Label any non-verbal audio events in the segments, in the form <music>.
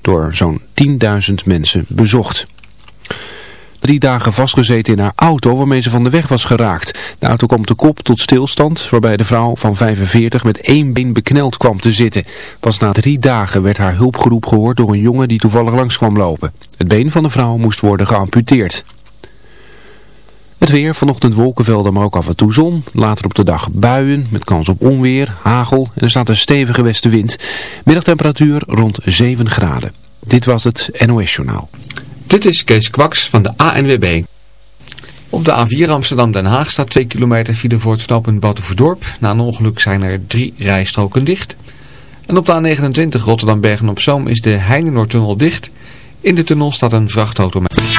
door zo'n 10.000 mensen bezocht. Drie dagen vastgezeten in haar auto waarmee ze van de weg was geraakt. De auto kwam te kop tot stilstand waarbij de vrouw van 45 met één been bekneld kwam te zitten. Pas na drie dagen werd haar hulpgeroep gehoord door een jongen die toevallig langs kwam lopen. Het been van de vrouw moest worden geamputeerd. Het weer, vanochtend wolkenvelden, maar ook af en toe zon. Later op de dag buien met kans op onweer, hagel en er staat een stevige westenwind. Middagtemperatuur rond 7 graden. Dit was het NOS Journaal. Dit is Kees Kwaks van de ANWB. Op de A4 Amsterdam-Den Haag staat 2 kilometer file voor het knooppunt Batuverdorp. Na een ongeluk zijn er drie rijstroken dicht. En op de A29 Rotterdam-Bergen-op-Zoom is de Heinenoordtunnel dicht. In de tunnel staat een vrachtauto met...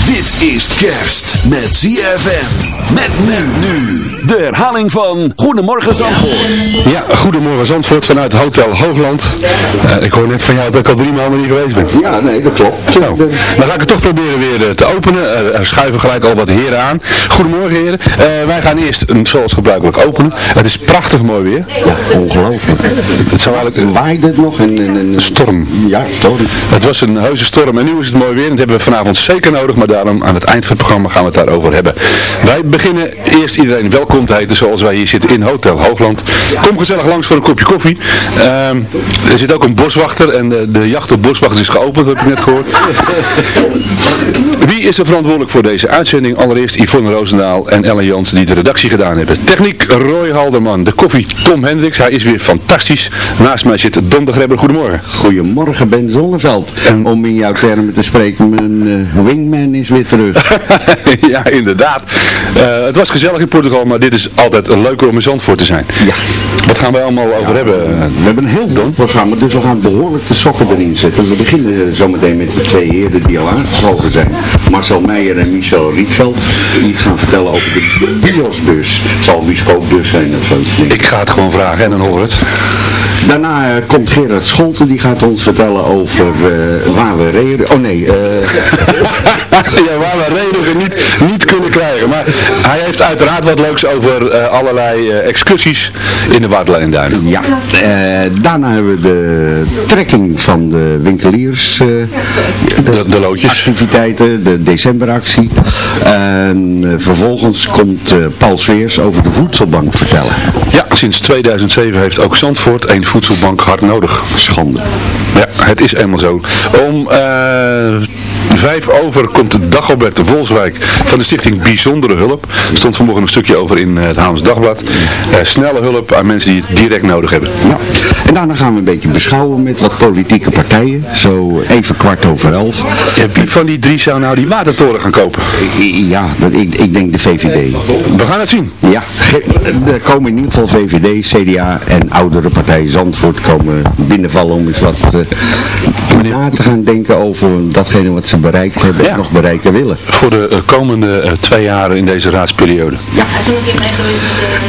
Dit is kerst met ZFM. Met nu. nu. De herhaling van Goedemorgen Zandvoort. Ja, goedemorgen Zandvoort vanuit Hotel Hoogland. Eh, ik hoor net van jou dat ik al drie maanden niet geweest ben. Ja, nee, dat klopt. Zo, dan ga ik het toch proberen weer eh, te openen. Eh, Er schuiven gelijk al wat heren aan. Goedemorgen heren. Eh, wij gaan eerst mm, zoals gebruikelijk openen. Het is prachtig mooi weer. Ja, ongelooflijk. Het zou eigenlijk Waaide het nog? En, en, en- storm. Ja, storm. Het was een heuse storm en nu is het mooi weer. En dat hebben we vanavond zeker nodig. Maar daarom aan het eind van het programma gaan we het daarover hebben. Wij beginnen eerst iedereen welkom te heten zoals wij hier zitten in Hotel Hoogland. Kom gezellig langs voor een kopje koffie. Ehm, er zit ook een boswachter en de, de jacht op boswachters is geopend, heb ik net gehoord. Wie is er verantwoordelijk voor deze uitzending? Allereerst Yvonne Roosendaal en Ellen Jans die de redactie gedaan hebben. Techniek Roy Halderman. De koffie Tom Hendricks. Hij is weer fantastisch. Naast mij zit Don de Grebber. Goedemorgen. Goedemorgen Ben Zonneveld. En- Om in jouw termen te spreken, mijn eh, wingman is weer terug. <laughs> ja, inderdaad. Eh, het was gezellig in Portugal, maar dit is altijd een leuker om in Zandvoort te zijn. Ja. Wat gaan wij allemaal over hebben? We hebben een heel veel programma, dus we gaan behoorlijk de sokken erin zetten. We beginnen zometeen met de twee heren die al aangesloten zijn. Marcel Meijer en Michel Rietveld. Die iets gaan vertellen over de biosbus. Het zal bioscoopbus zijn of zoiets. Ik ga het gewoon vragen en dan hoor het. Daarna eh, komt Gerard Scholten, die gaat ons vertellen over eh, waar we reden. Oh nee, eh, <laughs> ja, waar we redigen niet, niet kunnen krijgen. Maar hij heeft uiteraard wat leuks over allerlei excursies in de Waterlijnduinen. ja. Eh, daarna hebben we de trekking van de winkeliers. De, de loodjes. activiteiten, de decemberactie. En vervolgens komt Paul Sveers over de voedselbank vertellen. Ja, sinds 2007 heeft ook Zandvoort een voedselbank hard nodig. Schande. Ja, het is helemaal zo. Om eh, vijf over komt Dagobert de Volswijk van de stichting Bijzondere Hulp. Er stond vanmorgen een stukje over in eh, het Haams Dagblad. Eh, snelle hulp aan mensen die het direct nodig hebben. Ja. En daarna gaan we een beetje beschouwen met wat politieke partijen. Zo even kwart over elf. Ja, wie van die drie zou nou die watertoren gaan kopen? Ja, dat, ik, ik denk de VVD. We gaan het zien. Ja, er komen in ieder geval VVD, CDA en oudere partij Zandvoort komen binnenvallen om eens wat eh, na te gaan denken over datgene wat ze bereikt hebben en Ja. nog bereiken willen. Voor de eh, komende eh, twee jaren in deze raadsperiode.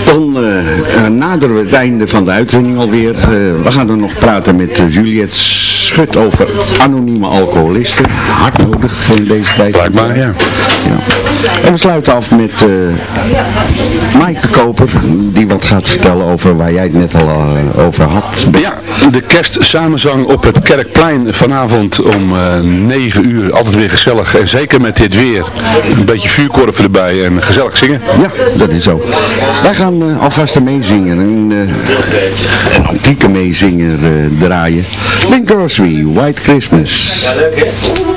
Dan eh, eh, naderen we het einde van de uitzending alweer. Eh, we gaan dan nog praten met Juliette Schut over anonieme alcoholisten. Hard nodig in deze tijd. Blijkbaar, ja. Ja. En we sluiten af met eh Maaike Koper, die wat gaat vertellen over waar jij het net al eh, over had. Ja, de kerstsamenzang op het Kerkplein vanavond om eh 9 uur. Altijd weer gezellig. En zeker met dit weer. Een beetje vuurkorven erbij en gezellig zingen. Ja, dat is zo. Wij gaan eh, alvast een meezinger, een, een antieke meezinger draaien. Bing Crosby, White Christmas. dreaming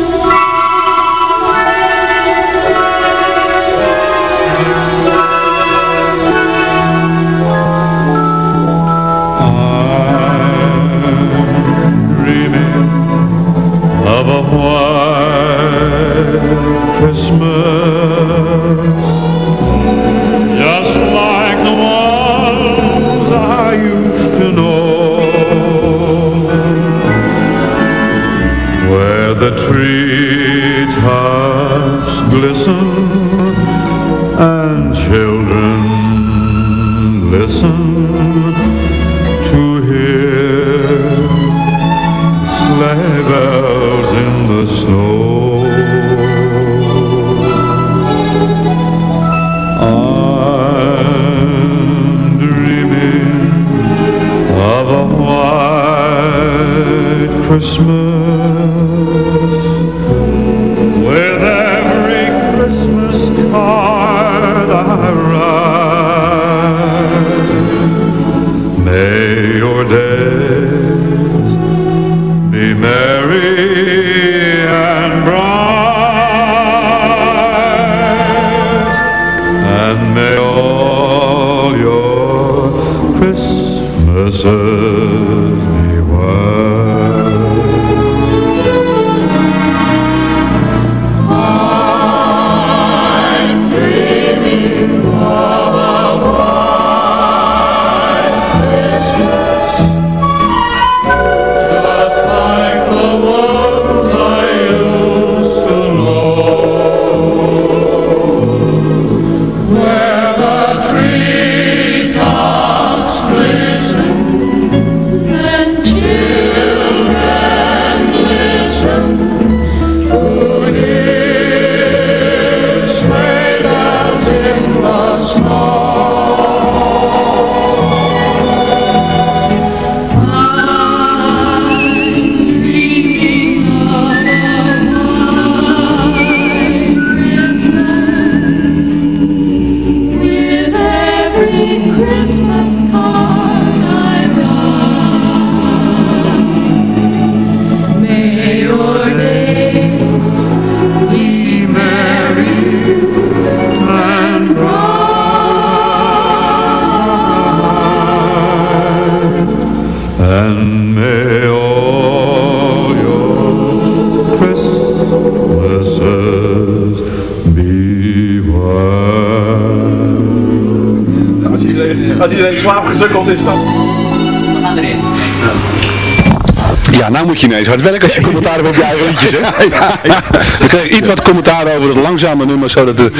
Christmas moet je ineens hard werken als je commentaar hebt op je eigen liedjes, hè? <laughs> We kregen iets wat commentaar over het langzame nummer, zodat de,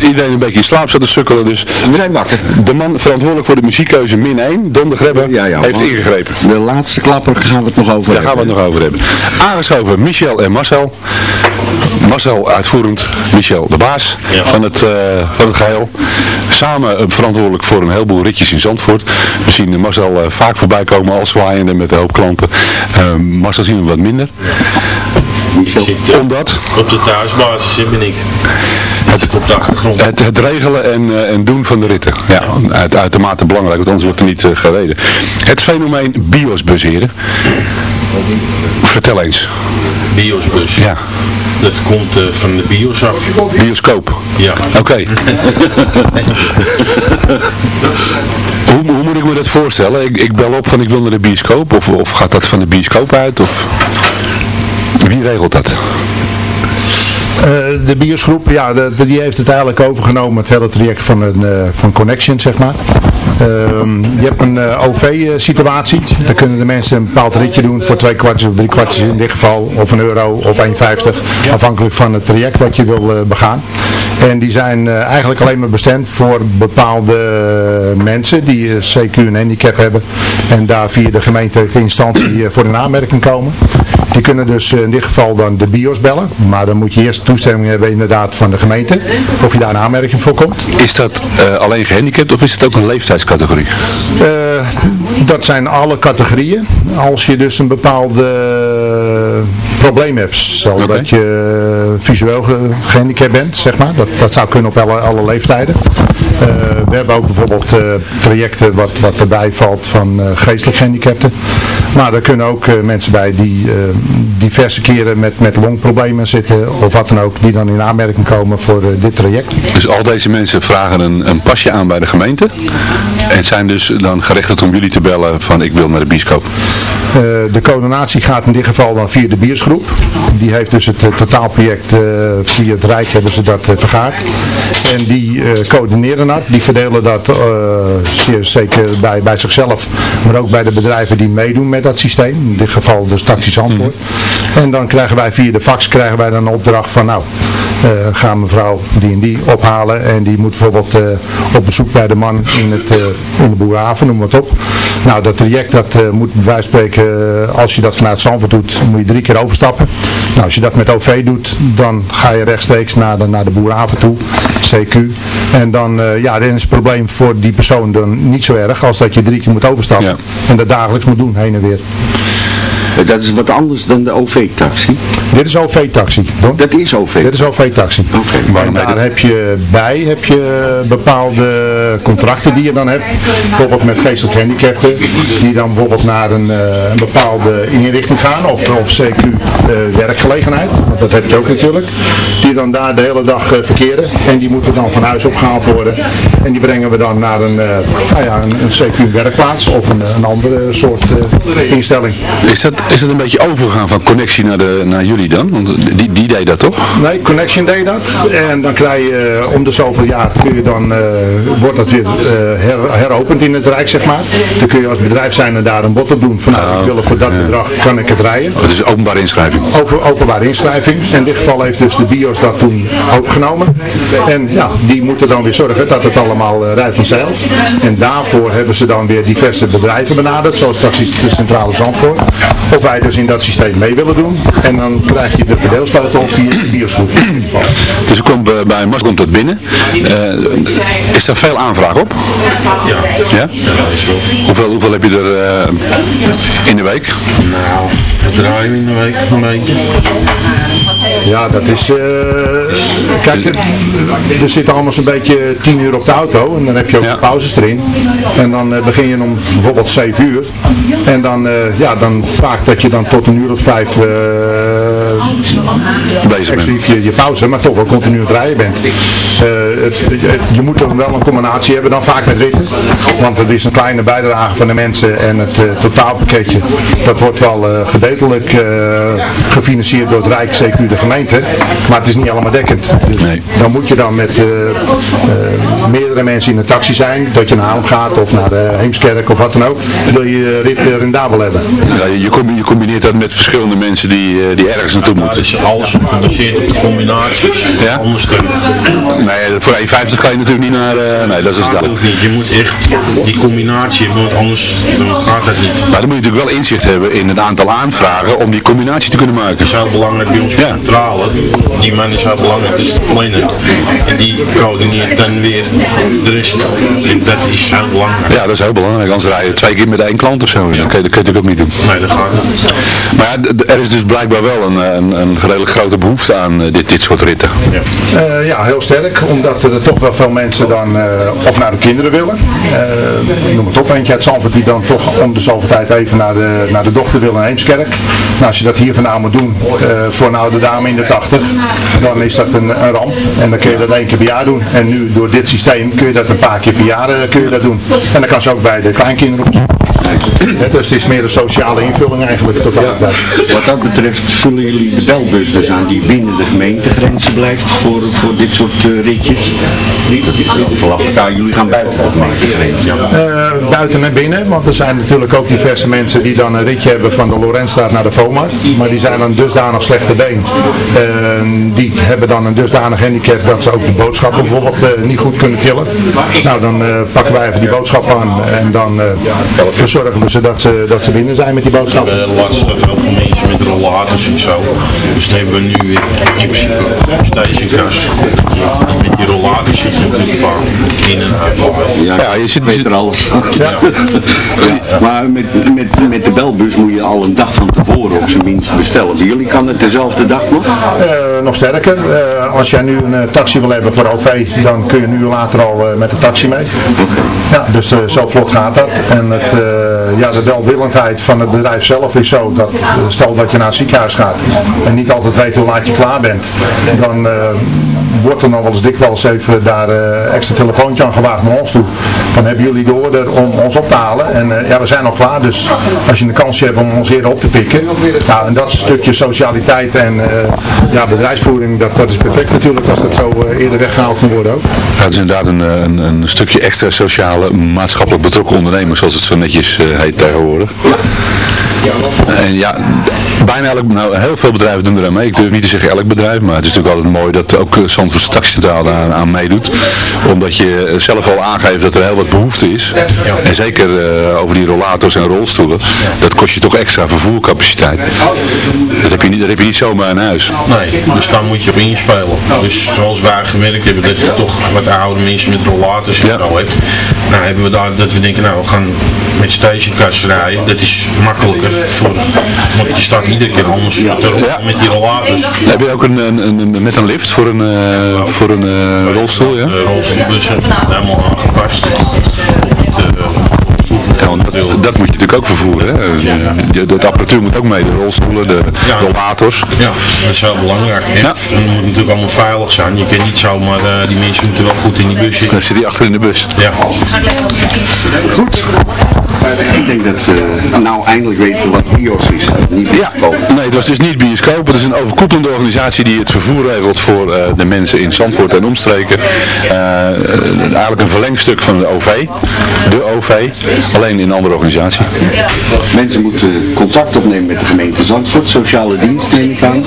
iedereen een beetje in slaap zat te sukkelen. Dus We zijn wakker. de man verantwoordelijk voor de muziekkeuze min 1, Don de Grebbe, Ja, ja, heeft ingegrepen. De laatste klapper gaan we het nog over Daar gaan we het nog over hebben. Aangeschoven Michel en Marcel. Marcel uitvoerend, Michel de baas van, het, eh, van het geheel. Samen eh, verantwoordelijk voor een heleboel ritjes in Zandvoort. We zien Marcel eh, vaak voorbij komen als zwaaiende met een hoop klanten. Marcel zien we wat minder. Michel. Omdat Op de thuisbasis hè, ben ik. Het op de achtergrond. het, het regelen en, en doen van de ritten. Ja, uit, uitermate belangrijk, want anders wordt er niet gereden. Het fenomeen biosbuseren. Vertel eens. Biosbus. Ja, Dat komt eh, van de bios af. bioscoop. Ja. Oké. <laughs> hoe, hoe moet ik me dat voorstellen? Ik, ik bel op van ik wil naar de bioscoop. Of, of gaat dat van de bioscoop uit? Of... Wie regelt dat? Eh, de biosgroep, ja, de, de- die heeft het eigenlijk overgenomen, het hele traject van, een, eh, van Connection, zeg maar. Ehm, je hebt een OV-situatie. Daar kunnen de mensen een bepaald ritje doen voor twee kwartjes of drie kwartjes in dit geval. Of een euro of 1,50. Afhankelijk van het traject wat je wil begaan. En die zijn eigenlijk alleen maar bestemd voor bepaalde mensen die CQ een handicap hebben. En daar via de gemeentelijke instantie voor een aanmerking komen. Die kunnen dus in dit geval dan de BIOS bellen. Maar dan moet je eerst toestemming hebben inderdaad van de gemeente. Of je daar een aanmerking voor komt. Is dat uh, alleen gehandicapt of is het ook een leeftijdscategorie? Uh, dat zijn alle categorieën. Als je dus een bepaalde probleem hebt. Okay. dat je visueel gehandicapt bent, zeg maar. Dat, dat zou kunnen op alle, alle leeftijden. Uh, we hebben ook bijvoorbeeld trajecten wat, wat erbij valt van geestelijk gehandicapten. Maar er kunnen ook mensen bij die diverse keren met, met longproblemen zitten of wat dan ook, die dan in aanmerking komen voor uh, dit traject. Dus al deze mensen vragen een, een pasje aan bij de gemeente en zijn dus dan gerechtigd om jullie te bellen van ik wil naar de bioscoop? Uh, de coördinatie gaat in dit geval dan via de Die heeft dus het uh, totaalproject via het Rijk hebben ze dat vergaard. En die coördineren dat, die verdelen dat zeer zeker bij, bij zichzelf, maar ook bij de bedrijven die meedoen met dat systeem. In dit geval dus Taxis Antwoord. Mm. En dan krijgen wij via de fax krijgen wij dan een opdracht van nou, uh, ga mevrouw die en die ophalen en die moet bijvoorbeeld uh, op bezoek bij de man in, het, uh, in de boerhaven, noem het op. Nou, dat traject dat moet bij wijze van spreken, als je dat vanuit Zandvoort doet, moet je drie keer overstappen. Nou, als je dat met OV doet, dan ga je rechtstreeks naar de, naar de boerhaven toe, CQ. En dan, ja, dan is het probleem voor die persoon dan niet zo erg als dat je drie keer moet overstappen. Ja. En dat dagelijks moet doen, heen en weer. Dat is wat anders dan de OV-taxi? Dit is OV-taxi. Dat is OV? Dit is OV-taxi. Oké. En daar heb je bij heb je bepaalde contracten die je dan hebt. Bijvoorbeeld met geestelijk gehandicapten. Die dan bijvoorbeeld naar een, uh, een bepaalde inrichting gaan. Of, of CQ uh, werkgelegenheid. Want dat heb je ook natuurlijk. Die dan daar de hele dag uh, verkeren. En die moeten dan van huis opgehaald worden. En die brengen we dan naar een, nou ja, een, een CQ werkplaats. Of een, een andere soort instelling. Is dat, is het een beetje overgegaan van connectie naar, de, naar jullie dan? Want die, die deed dat toch? Nee, Connection deed dat. En dan krijg je uh, om de zoveel jaar kun je dan, uh, wordt dat weer uh, her, heropend in het Rijk, zeg maar. Dan kun je als bedrijf zijn en daar een bod op doen. Van nou, ik wil voor dat bedrag, kan ik het rijden. Het is openbare inschrijving? Over openbare inschrijving. In dit geval heeft dus de BIOS dat toen overgenomen. En ja, die moeten dan weer zorgen dat het allemaal rijdt van zeil. En daarvoor hebben ze dan weer diverse bedrijven benaderd, zoals Taxi Centrale Zandvoort of wij dus in dat systeem mee willen doen. En dan krijg je de verdeelsleutel via de bioscoop. Dus er komt uh, bij Mars komt dat binnen. Uh, is daar veel aanvraag op? Ja. ja? Hoeveel, hoeveel heb je er uh, in de week? Nou, het draaien in de week een beetje. Ja, dat is... kijk, er zitten allemaal zo'n beetje 10 uur op de auto. En dan heb je ook ja. pauzes erin. En dan begin je om bijvoorbeeld 7 uur. En dan, ja, dan vaak dat je dan tot een uur of vijf uh, bezig bent. Je, je pauze, maar toch wel continu aan het rijden bent. Uh, het, je moet dan wel een combinatie hebben dan vaak met ritten. Want het is een kleine bijdrage van de mensen en het totaalpakketje, dat wordt wel gedeeltelijk gefinancierd door het Rijk, zeker de gemeente. Maar het is niet allemaal dekkend. Dus nee. dan moet je dan met meerdere mensen in een taxi zijn, dat je naar Haarlem gaat of naar de Heemskerk of wat dan ook. Wil je rit rendabel hebben. Ja, je combineert dat met verschillende mensen die, die ergens naartoe moeten. Ja, is alles gebaseerd op de combinaties. Ja? Anders dan... Nee, voor 1,50 kan je natuurlijk niet naar... Uh, nee, dat is dat. Je moet echt die combinatie hebben, want anders dan gaat dat niet. Maar dan moet je natuurlijk wel inzicht hebben in het aantal aanvragen om die combinatie te kunnen maken. Dat is heel belangrijk bij ons ja. centrale. Die man is heel belangrijk, dat is de planner. En die coördineert dan weer de rest. En dat is heel belangrijk. Ja, dat is heel belangrijk. Anders rij je twee keer met één klant of zo. Ja. Dan kun je, dat kun je natuurlijk ook niet doen. Nee, dat gaat niet. Maar ja, er is dus blijkbaar wel een, een, een redelijk grote behoefte aan uh, dit, dit soort ritten. Ja. Uh, ja, heel sterk. Omdat er toch wel veel mensen dan uh, of naar de kinderen willen. ik noem het op, eentje uit Zandvoort die dan toch om de zoveel tijd even naar de, naar de dochter wil in Heemskerk. Nou, als je dat hier vandaan moet doen voor een oude dame in de 80, dan is dat een, een ramp. En dan kun je dat één keer per jaar doen. En nu door dit systeem kun je dat een paar keer per jaar kun je dat doen. En dan kan ze ook bij de kleinkinderen op Dus het is meer een sociale invulling eigenlijk tot ja. Wat dat betreft vullen jullie de belbus dus aan die binnen de gemeentegrenzen blijft voor, voor dit soort uh, ritjes? Niet dat elkaar, jullie gaan buiten de gemeentegrens. Ja. Uh, buiten en binnen, want er zijn natuurlijk ook diverse mensen die dan een ritje hebben van de Lorenzstraat naar de FOMA. Maar die zijn dan dusdanig slechte been. Uh, die hebben dan een dusdanig handicap dat ze ook de boodschappen bijvoorbeeld niet goed kunnen tillen. Nou, dan pakken wij even die boodschap aan en dan verzorgen we ze dat, ze dat ze binnen zijn met die boodschappen. We laatst dat heel veel mensen met rollators en zo. Dus dan hebben we nu in principe een stationkast. Met die rollators zit je natuurlijk vaak in en uit. Ja, ja je zit, beter alles. Ja. ja. <laughs> Maar met, met, met de belbus moet je al een dag van tevoren op zijn minst bestellen. Bij jullie kan het dezelfde dag nog? Uh, nog sterker. Uh, als jij nu een uh, taxi wil hebben voor OV, dan kun je uur later al met de taxi mee. Ja, dus zo vlot gaat dat. En het, ja, de welwillendheid van het bedrijf zelf is zo dat stel dat je naar het ziekenhuis gaat en niet altijd weet hoe laat je klaar bent, dan uh, wordt er nog wel eens dikwijls even daar uh, extra telefoontje aan gewaagd naar ons toe. Dan hebben jullie de order om ons op te halen en uh, ja, we zijn nog klaar, dus als je een kansje hebt om ons eerder op te pikken, nou, en dat stukje socialiteit en ja, bedrijfsvoering, dat, dat is perfect natuurlijk als dat zo eerder weggehaald kan worden ook. Ja, het is inderdaad een, een, een stukje extra sociale, maatschappelijk betrokken ondernemer, zoals het zo netjes heet tegenwoordig. En ja, bijna elk, nou, heel veel bedrijven doen er aan mee. Ik durf niet te zeggen elk bedrijf, maar het is natuurlijk altijd mooi dat ook Zandvoortse Taxicentraal daar aan meedoet. Omdat je zelf al aangeeft dat er heel wat behoefte is. En zeker uh, over die rollators en rolstoelen, dat kost je toch extra vervoercapaciteit. Dat heb je niet, dat heb je niet zomaar in huis. Nee, dus daar moet je op inspelen. Dus zoals wij gemerkt hebben dat je toch wat oude mensen met rollators en zo hebt. Nou hebben we daar dat we denken, nou we gaan met stationcars rijden. Dat is makkelijker voor, want je staat iedere keer anders ja. met die rollators. Heb je ook een, een, een, met een lift voor een, uh, voor een uh, rolstoel? Ja? Uh, rolstoelbussen, helemaal aangepast. Ja, dat, dat, moet je natuurlijk ook vervoeren. Hè? Ja. De, apparatuur moet ook mee, de rolstoelen, de ja. rollators. Ja, dat is heel belangrijk. En, ja. en het moet natuurlijk allemaal veilig zijn. Je kan niet zomaar, uh, die mensen moeten wel goed in die bus zitten. Dan zit die achter in de bus. Ja. Goed. Ik denk dat we nou eindelijk weten wat BIOS is. Niet bioscoop. Ja, nee, het was dus niet bioscoop. Het is een overkoepelende organisatie die het vervoer regelt voor uh, de mensen in Zandvoort en omstreken. Uh, eigenlijk een verlengstuk van de OV. De OV. Alleen in een andere organisatie. Mensen moeten contact opnemen met de gemeente Zandvoort. Sociale dienst neem ik aan.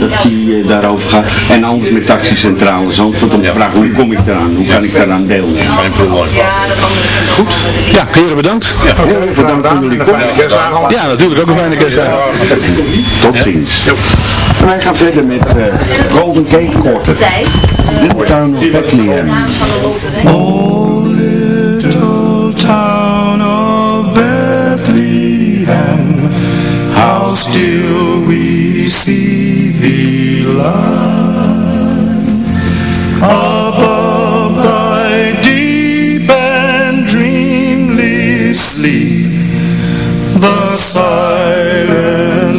Dat die uh, daarover gaat. En anders met taxicentrale Zandvoort. Om te vragen hoe kom ik eraan? Hoe kan ik daaraan deelnemen? Geen probleem. Goed. Ja, heren bedankt. Ja. Ja, bedankt voor jullie komst. Ja, natuurlijk ook een fijne kerstdag. Tot ziens. En wij gaan verder met uh, Golden Gate Quartet. Little Town of Bethlehem. Oh, little town of Bethlehem, how still we see thee lie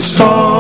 silent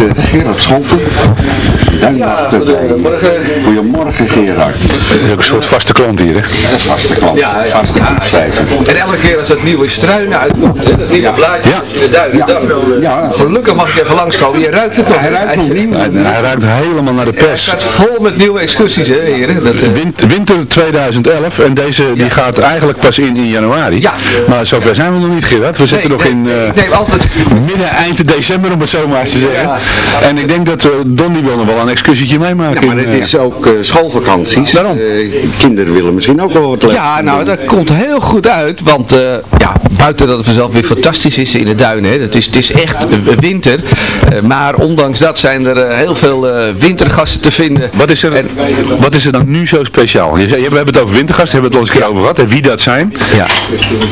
uh, Gerard Scholten. Gerard. Dat is ook een soort vaste klant hier, hè? Een vaste klant. Ja, ja. Vaste. En elke keer als dat nieuwe struinen uitkomt, hè, dat nieuwe blaadje Ja. in de duinen, dan, Ja. gelukkig mag ik even langskomen. Je ruikt het nog. Hij ruikt nog niet. Hij, hij ruikt helemaal naar de Hij pers. gaat vol met nieuwe excursies, hè, heren. Dat, eh, Win- winter 2011 en deze die gaat eigenlijk pas in in januari. Ja. Maar zover zijn we nog niet Gerard. We zitten nee, nog in nee, eh, nee, altijd. midden eind december om het zo maar eens te zeggen. Ja. En ik denk dat eh, Don die wil nog wel een excursietje meemaken. Ja, maar het eh, is ook eh, schoolvakanties. Daarom. Eh, kinderen willen misschien ook wel wat leuk Ja, nou, dat komt heel goed uit, want eh, ja, buiten dat het vanzelf weer fantastisch is in de duinen, hè, het, is, het is echt winter, eh, maar ondanks dat zijn er heel veel eh, wintergasten te vinden. Wat is, er, En- wat is er dan nu zo speciaal? Je zei, we hebben het over wintergasten, hebben we het al eens een keer over gehad. En wie dat zijn? Ja.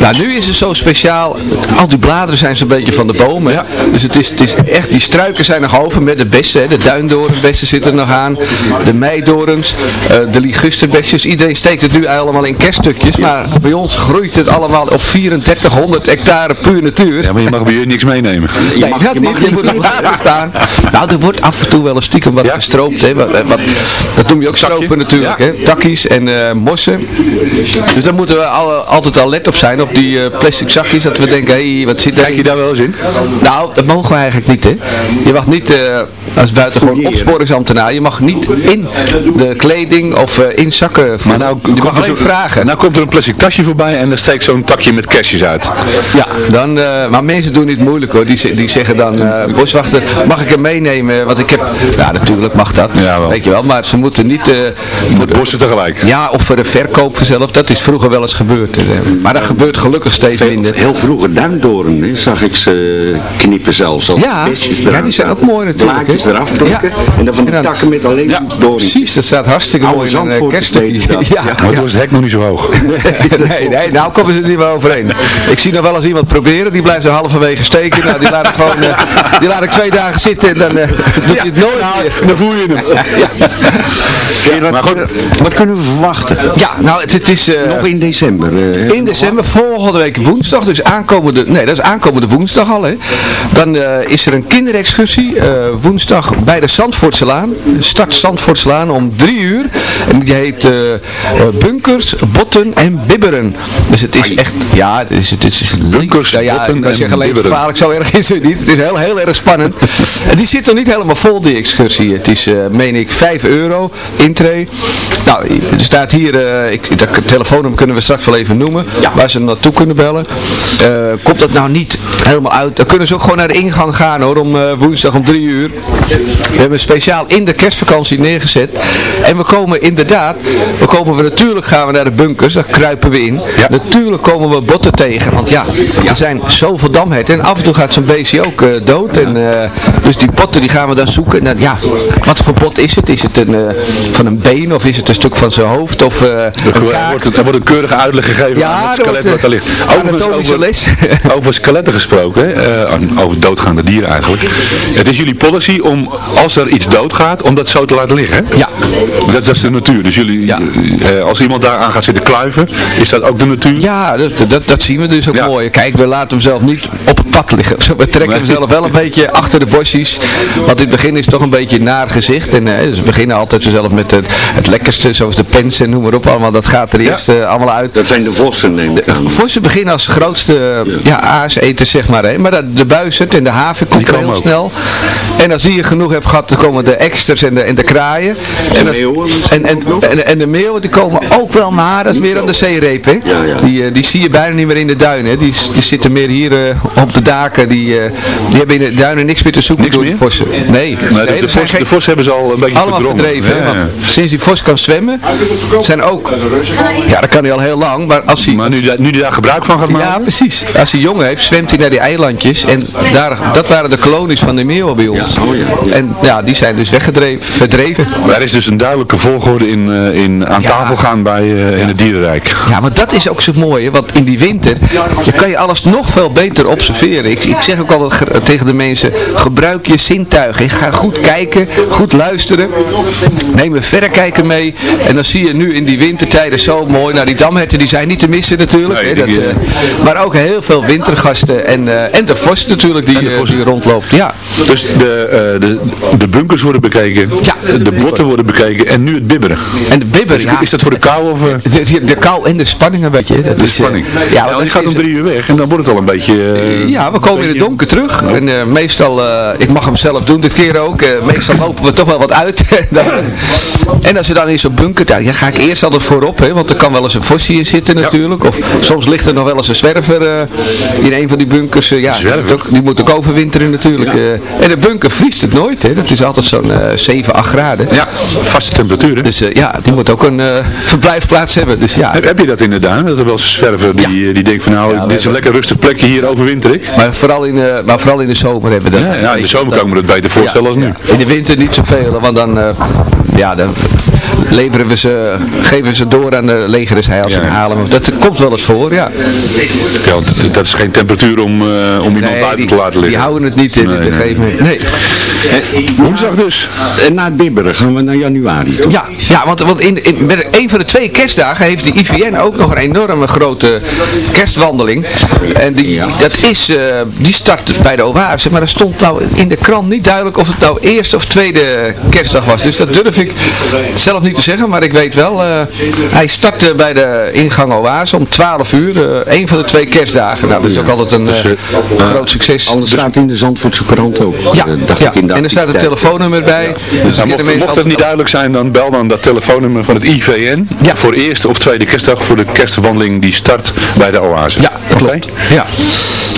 Nou, nu is het zo speciaal. Al die bladeren zijn zo'n beetje van de bomen. Ja. Dus het is, het is echt, die struiken zijn nog over met de bessen. Hè. De duindorenbessen zitten er nog aan. De meidorens, eh, de ligusterbesjes. Iedereen steekt het nu allemaal in kerststukjes. Maar bij ons groeit het allemaal op 3400 hectare puur natuur. Ja, maar je mag bij jullie niks meenemen. Nee, mag- dat je niet. mag Je niet moet nog eten. laten staan. Nou, er wordt af en toe wel een stiekem wat Ja? gestroopt. Hè. Wat, wat, dat noem je ook stropen natuurlijk. Ja. Hè. Takkies en eh, mossen. Dus daar moeten we al, altijd al let op zijn. Op die eh, plastic zakjes. Dat we denken, hé, hey, wat zit daar? Kijk je daar wel eens in? Nou, dat mogen we eigenlijk niet. Hè. Je mag niet, eh, als buitengewoon opsporingsambtenaar, je mag niet in de kleding of eh, in zakken Maar voelen. nou, je mag er alleen zo- vragen. Nou komt er een plastic tasje voorbij en daar steekt zo'n takje met kerstjes uit. Ja, dan, eh, maar mensen doen niet moeilijk hoor. Die, ze- die zeggen dan, eh, boswachter, mag ik hem meenemen? Want ik heb, ja natuurlijk mag dat, Ja, wel. weet je wel. Maar ze moeten niet eh, voor de, Bossen tegelijk. ja, of voor de verkoop zelf. Dat is vroeger wel eens gebeurd. Maar dat gebeurt gelukkig steeds minder. Heel vroeger duindoren, hè, zag ik ze knippen zelfs. Als Ja, ja, die zijn ook mooi natuurlijk, Blaadjes hè. eraf plukken Ja. en dan van die dan- takken met alleen Ja, doorn. Precies, dat staat hartstikke mooi in een eh, kerststukje. <laughs> Ja, Ja. Maar ja. toen was het hek nog niet zo hoog. <laughs> nee, nee, nou komen ze er niet meer overheen. Ik zie nog wel eens iemand proberen, die blijft er halverwege steken. Nou, die laat ik gewoon, eh, die laat ik twee dagen zitten en dan eh, doet hij het nooit meer. Dan voel je hem. <laughs> Maar goed. wat kunnen we verwachten? Ja, nou, het, het is... eh, Nog in december. eh, in december, volgende week woensdag, dus aankomende, nee dat is aankomende woensdag al hè. Dan eh, is er een kinderexcursie, eh, woensdag bij de Zandvoortselaan, start Zandvoortselaan om drie uur. En die heet eh, eh, Bunkers, Botten en Bibberen. Dus het is echt, ja, het is, het is, Bunkers, ja, Botten en zeggen alleen Bibberen. gevaarlijk, zo erg is het niet. Het is heel, heel erg spannend. <laughs> En die zit nog niet helemaal vol, die excursie. Het is, eh, meen ik, 5 euro intree. Nou, er staat hier, eh, ik, dat telefoonnummer kunnen we straks wel even noemen, waar ze naartoe kunnen bellen. Komt dat nou niet helemaal uit, dan kunnen ze ook gewoon naar de ingang gaan hoor, om woensdag om 3 uur. We hebben speciaal in de kerstvakantie neergezet. En we komen inderdaad, we komen we natuurlijk gaan we naar de bunkers, daar kruipen we in. Natuurlijk komen we botten tegen, want ja, er zijn zoveel damherten. En af en toe gaat zo'n beestje ook eh, dood. En, eh, dus die potten die gaan we dan zoeken. En dan, ja, wat voor bot is het? Is het een, eh, van een been of is het een stuk van zijn hoofd? Of, Er wordt, een- er wordt een keurige uitleg gegeven Ja, aan het skelet wordt, wat ligt. over, les. <laughs> over skeletten gesproken, over doodgaande dieren eigenlijk. Het is jullie policy om, als er iets doodgaat, om dat zo te laten liggen. hè? Ja. Dat, dat is de natuur. Dus jullie, Ja. eh, als iemand daar aan gaat zitten kluiven, is dat ook de natuur? Ja, dat, dat, dat zien we dus ook Ja. mooi. Kijk, we laten hem zelf niet op het pad liggen. <laughs> We trekken hem zelf wel een beetje achter de bosjes. Want in het begin is het toch een beetje naar gezicht. En eh, dus we beginnen altijd zelf met het, het lekkerste, zoals de pens en noem maar op allemaal. Dat gaat er Ja. eerst eh, allemaal uit. Dat zijn de vossen, neem ik aan. Vossen beginnen als grootste ja, aaseters, zeg maar. Hè. Maar dat, de buizerd en de haven komt er heel ook. snel. En als die je genoeg hebt gehad, dan komen de eksters en de, en de kraaien. En, als- meeuwen en, en, en, en de meeuwen die komen ook wel, maar dat is meer aan de zeereep. Hè. Ja, ja. Die, eh, die zie je bijna niet meer in de duinen. Hè. Die, die zitten meer hier eh, op de daken. Die, eh, die hebben in de duinen niks meer te zoeken Niks door meer? die vossen. Nee, Nee, de, nee, de, vos, de vos hebben ze al een beetje allemaal verdreven. hè, Ja, ja. want sinds die vos kan zwemmen, zijn ook, ja dat kan hij al heel lang, maar als hij... Maar nu, nu die daar gebruik van gaat maken? Ja, precies. Als hij jongen heeft, zwemt hij naar die eilandjes. En daar, dat waren de kolonies van de meeuwen bij ons. Ja, oh. En ja, die zijn dus weggedreven, verdreven. Maar er is dus een duidelijke volgorde in, eh, in aan Ja. tafel gaan bij, eh, in het dierenrijk. Ja, maar dat is ook zo mooi, want in die winter je kan je alles nog veel beter observeren. Ik, ik zeg ook altijd ge- tegen de mensen, gebruik je zintuigen. Ga goed kijken, goed luisteren. Neem een verrekijker mee. En dan zie je nu in die wintertijden zo mooi. Nou, die damherten die zijn niet te missen natuurlijk. Nee, hè, dat, eh, maar ook heel veel wintergasten en, en de vos natuurlijk die, eh, die rondloopt. Ja. Dus de, de, de bunkers worden bekeken, Ja. de botten worden bekeken en nu het bibberen. En de bibber, Is, ja. is dat voor de kou of... eh, De, de, de kou en de spanning een beetje. Dat de is, eh, spanning? ja, ja, want dat gaat om drie uur weg en dan wordt het al een beetje... eh, Ja, we komen in het donker terug. En meestal, ik mag hem zelf doen dit keer ook. meestal lopen we toch wel wat uit. <laughs> Dan, en als je dan in zo'n bunker, ja, dan ga ik eerst altijd voorop. Hè, want er kan wel eens een vossie in zitten natuurlijk. Of soms ligt er nog wel eens een zwerver in een van die bunkers. ja, die ook, die moet ook overwinteren natuurlijk. en de bunker vriest het nooit. Hè. Dat is altijd zo'n eh 7, 8 graden. Ja, vaste Dus eh, ja, die moet ook een eh, verblijfplaats hebben. Dus ja, Heb, heb je dat in de duin? Dat er wel zwerver die, eh, die denkt van nou, Ja, dit is een lekker rustig plekje, hier overwinter ik. maar vooral, in, maar vooral in de zomer hebben we dat. Ja, ja, in de zomer kan ik me dat beter voorstellen als nu. In de winter niet zoveel, want dan, ja, dan leveren we ze, geven we ze door aan de legerisheils Ja. en halen we. Dat komt wel eens voor, ja. Ja, want dat is geen temperatuur om, eh, om iemand Nee, buiten die, te laten die liggen. houden het niet in Nee, een gegeven moment. Nee. Woensdag dus. En na het bibberen gaan we naar januari, toch? Ja, ja want, want in, in, met een van de twee kerstdagen heeft de IVN ook nog een enorme grote kerstwandeling. En die, dat is, eh, die start bij de Oase, maar er stond nou in de krant niet duidelijk of het nou eerste of tweede kerstdag was. Dus dat durf ik zelf niet te zeggen, maar ik weet wel, eh, hij startte bij de ingang Oase om 12 uur, eh, een van de twee kerstdagen. Nou, dat is ook altijd een Dus, eh, eh, groot succes. Alles staat in de Zandvoortse krant ook. Ja, dacht ja. ik in de en er staat een telefoonnummer bij. Dus Nou, mocht, mocht het niet duidelijk zijn, dan bel dan dat telefoonnummer van het IVN. Ja. Voor eerste of tweede kerstdag voor de kerstwandeling die start bij de oase. Ja, klopt. Ja.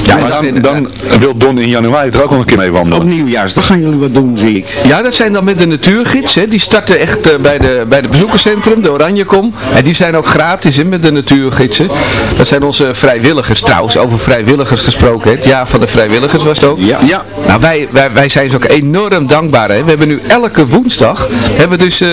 Ja, maar dan, dan wil Don in januari toch ook nog een keer mee Op wandelen. nieuwjaarsdag gaan jullie wat doen, zie ik. Ja, dat zijn dan met de natuurgids. Hè. Die starten echt eh, bij, de, bij het bezoekerscentrum, de Oranjekom. En die zijn ook gratis hè, met de natuurgidsen. Dat zijn onze vrijwilligers trouwens. Over vrijwilligers gesproken. Hè. Het jaar van de vrijwilligers was het ook. Ja. Ja. Nou, wij, wij, wij zijn ze ook enorm dankbaar. Hè. We hebben nu elke woensdag hebben we dus eh,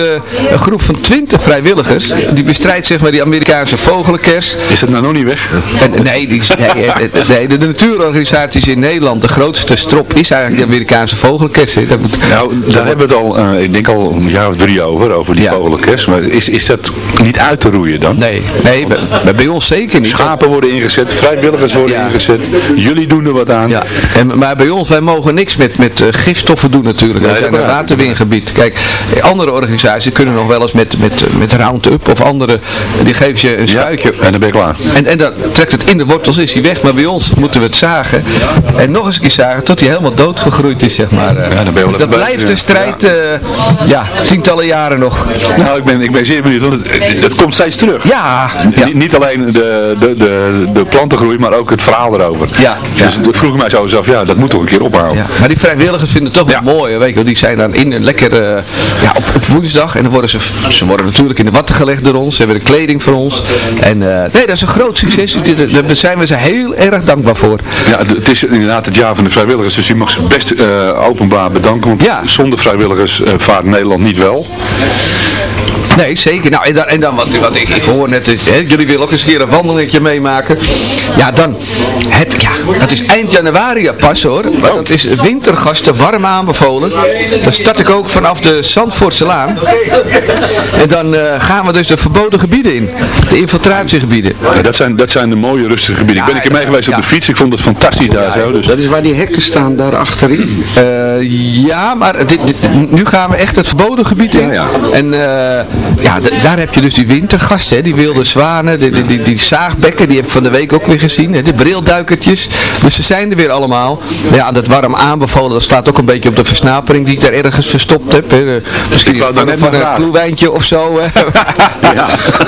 een groep van 20 vrijwilligers. Die bestrijdt zeg maar die Amerikaanse vogelkers. Is dat nou nog niet weg? En, nee, die, nee, eh, nee, de, de natuurorganisaties in Nederland, de grootste strop is eigenlijk de Amerikaanse vogelkers. hè. Dat moet, Nou, daar hebben we het al, eh, ik denk al een jaar of drie over, over die Ja. vogelkers. Maar is, is dat niet uit te roeien dan? Nee, nee bij, bij- ons zeker niet. Schapen worden ingezet, vrijwilligers worden Ja. ingezet. Jullie doen er wat aan. Ja, en, maar bij ons, wij mogen niks met, met eh, gifstoffen doen natuurlijk. Nee, wij zijn dat een waterwingebied. Kijk, andere organisaties kunnen nog wel eens met, met, met Roundup of andere, die geven je een Ja, spuitje. en dan ben je klaar. En, en dan trekt het in de wortels, is hij weg. Maar bij ons moeten we het zagen. En nog eens een keer zagen tot hij helemaal doodgegroeid is, zeg maar. Ja, dan ben je wel Dus dat blijft een strijd, eh, ja, tientallen jaren nog. Nou, ik ben, ik ben zeer benieuwd, want het, het komt steeds terug. Ja. Niet, alleen de, de, de, de plantengroei, maar ook het verhaal erover. Ja, Dus vroeg mij zo eens af, ja, dat moet toch een keer ophouden. Ja, maar die vrijwilligers vinden het toch wel mooi, weet je wel. Die zijn dan in een lekker, eh, ja, op, op woensdag. En dan worden ze, ze worden natuurlijk in de watten gelegd door ons. Ze hebben de kleding voor ons. En eh, nee, dat is een groot succes. Daar zijn we ze heel erg dankbaar voor. Ja, het is inderdaad het jaar van de vrijwilligers, dus je mag ze best eh, openbaar bedanken, want Ja. zonder vrijwilligers eh, vaart Nederland niet wel. Nee, zeker. Nou, en dan, en dan wat, wat ik, ik hoor net, is, hè, jullie willen ook eens een keer een wandelingetje meemaken. Ja, dan, heb, ja, dat is eind januari pas hoor. Maar dat is wintergasten warm aanbevolen. Dan start ik ook vanaf de Zandvoortse Laan. En dan eh, gaan we dus de verboden gebieden in. De infiltratiegebieden. Ja, dat, zijn, dat zijn de mooie rustige gebieden. ik ben een keer mee geweest op de fiets, ik vond het fantastisch daar zo. Dus. Dat is waar die hekken staan, daar achterin. Eh, ja, maar dit, dit- nu gaan we echt het verboden gebied in. Ja, ja. En eh, ja, daar heb je dus die wintergasten, hè, die wilde zwanen, die, die, die, die zaagbekken, die heb ik van de week ook weer gezien. Hè, de brilduikertjes. Dus ze zijn er weer allemaal. Ja, dat warm aanbevolen, dat staat ook een beetje op de versnapering die ik daar ergens verstopt heb. Hè. Eh, Misschien van, van een kloewijntje of zo. hè. <laughs>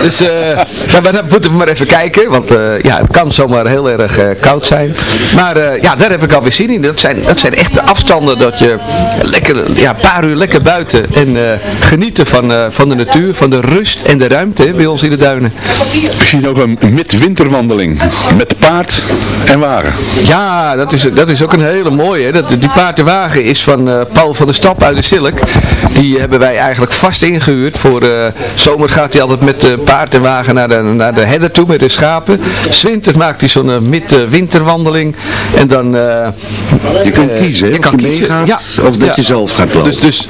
Dus eh, ja, maar dan moeten we maar even kijken, want eh, ja, het kan zomaar heel erg koud zijn. Maar ja, daar heb ik alweer zin in. Dat zijn, dat zijn echt de afstanden dat je lekker, ja, een paar uur lekker buiten en genieten van, van de natuur, van de rust en de ruimte bij ons in de duinen. Misschien ook een midwinterwandeling met paard en wagen. Ja, dat is, dat is ook een hele mooie. hè. Dat, die paard en wagen is van eh, Paul van der Stap uit de Silk. Die hebben wij eigenlijk vast ingehuurd. Voor eh zomers gaat hij altijd met eh, paard en wagen naar de, naar de herder toe met de schapen. Zwinters maakt hij zo'n eh, mid-winterwandeling. en dan... Je kunt kiezen, hè, je of kan je kiezen. meegaat Ja, of dat ja. je zelf gaat lopen. Dus, dus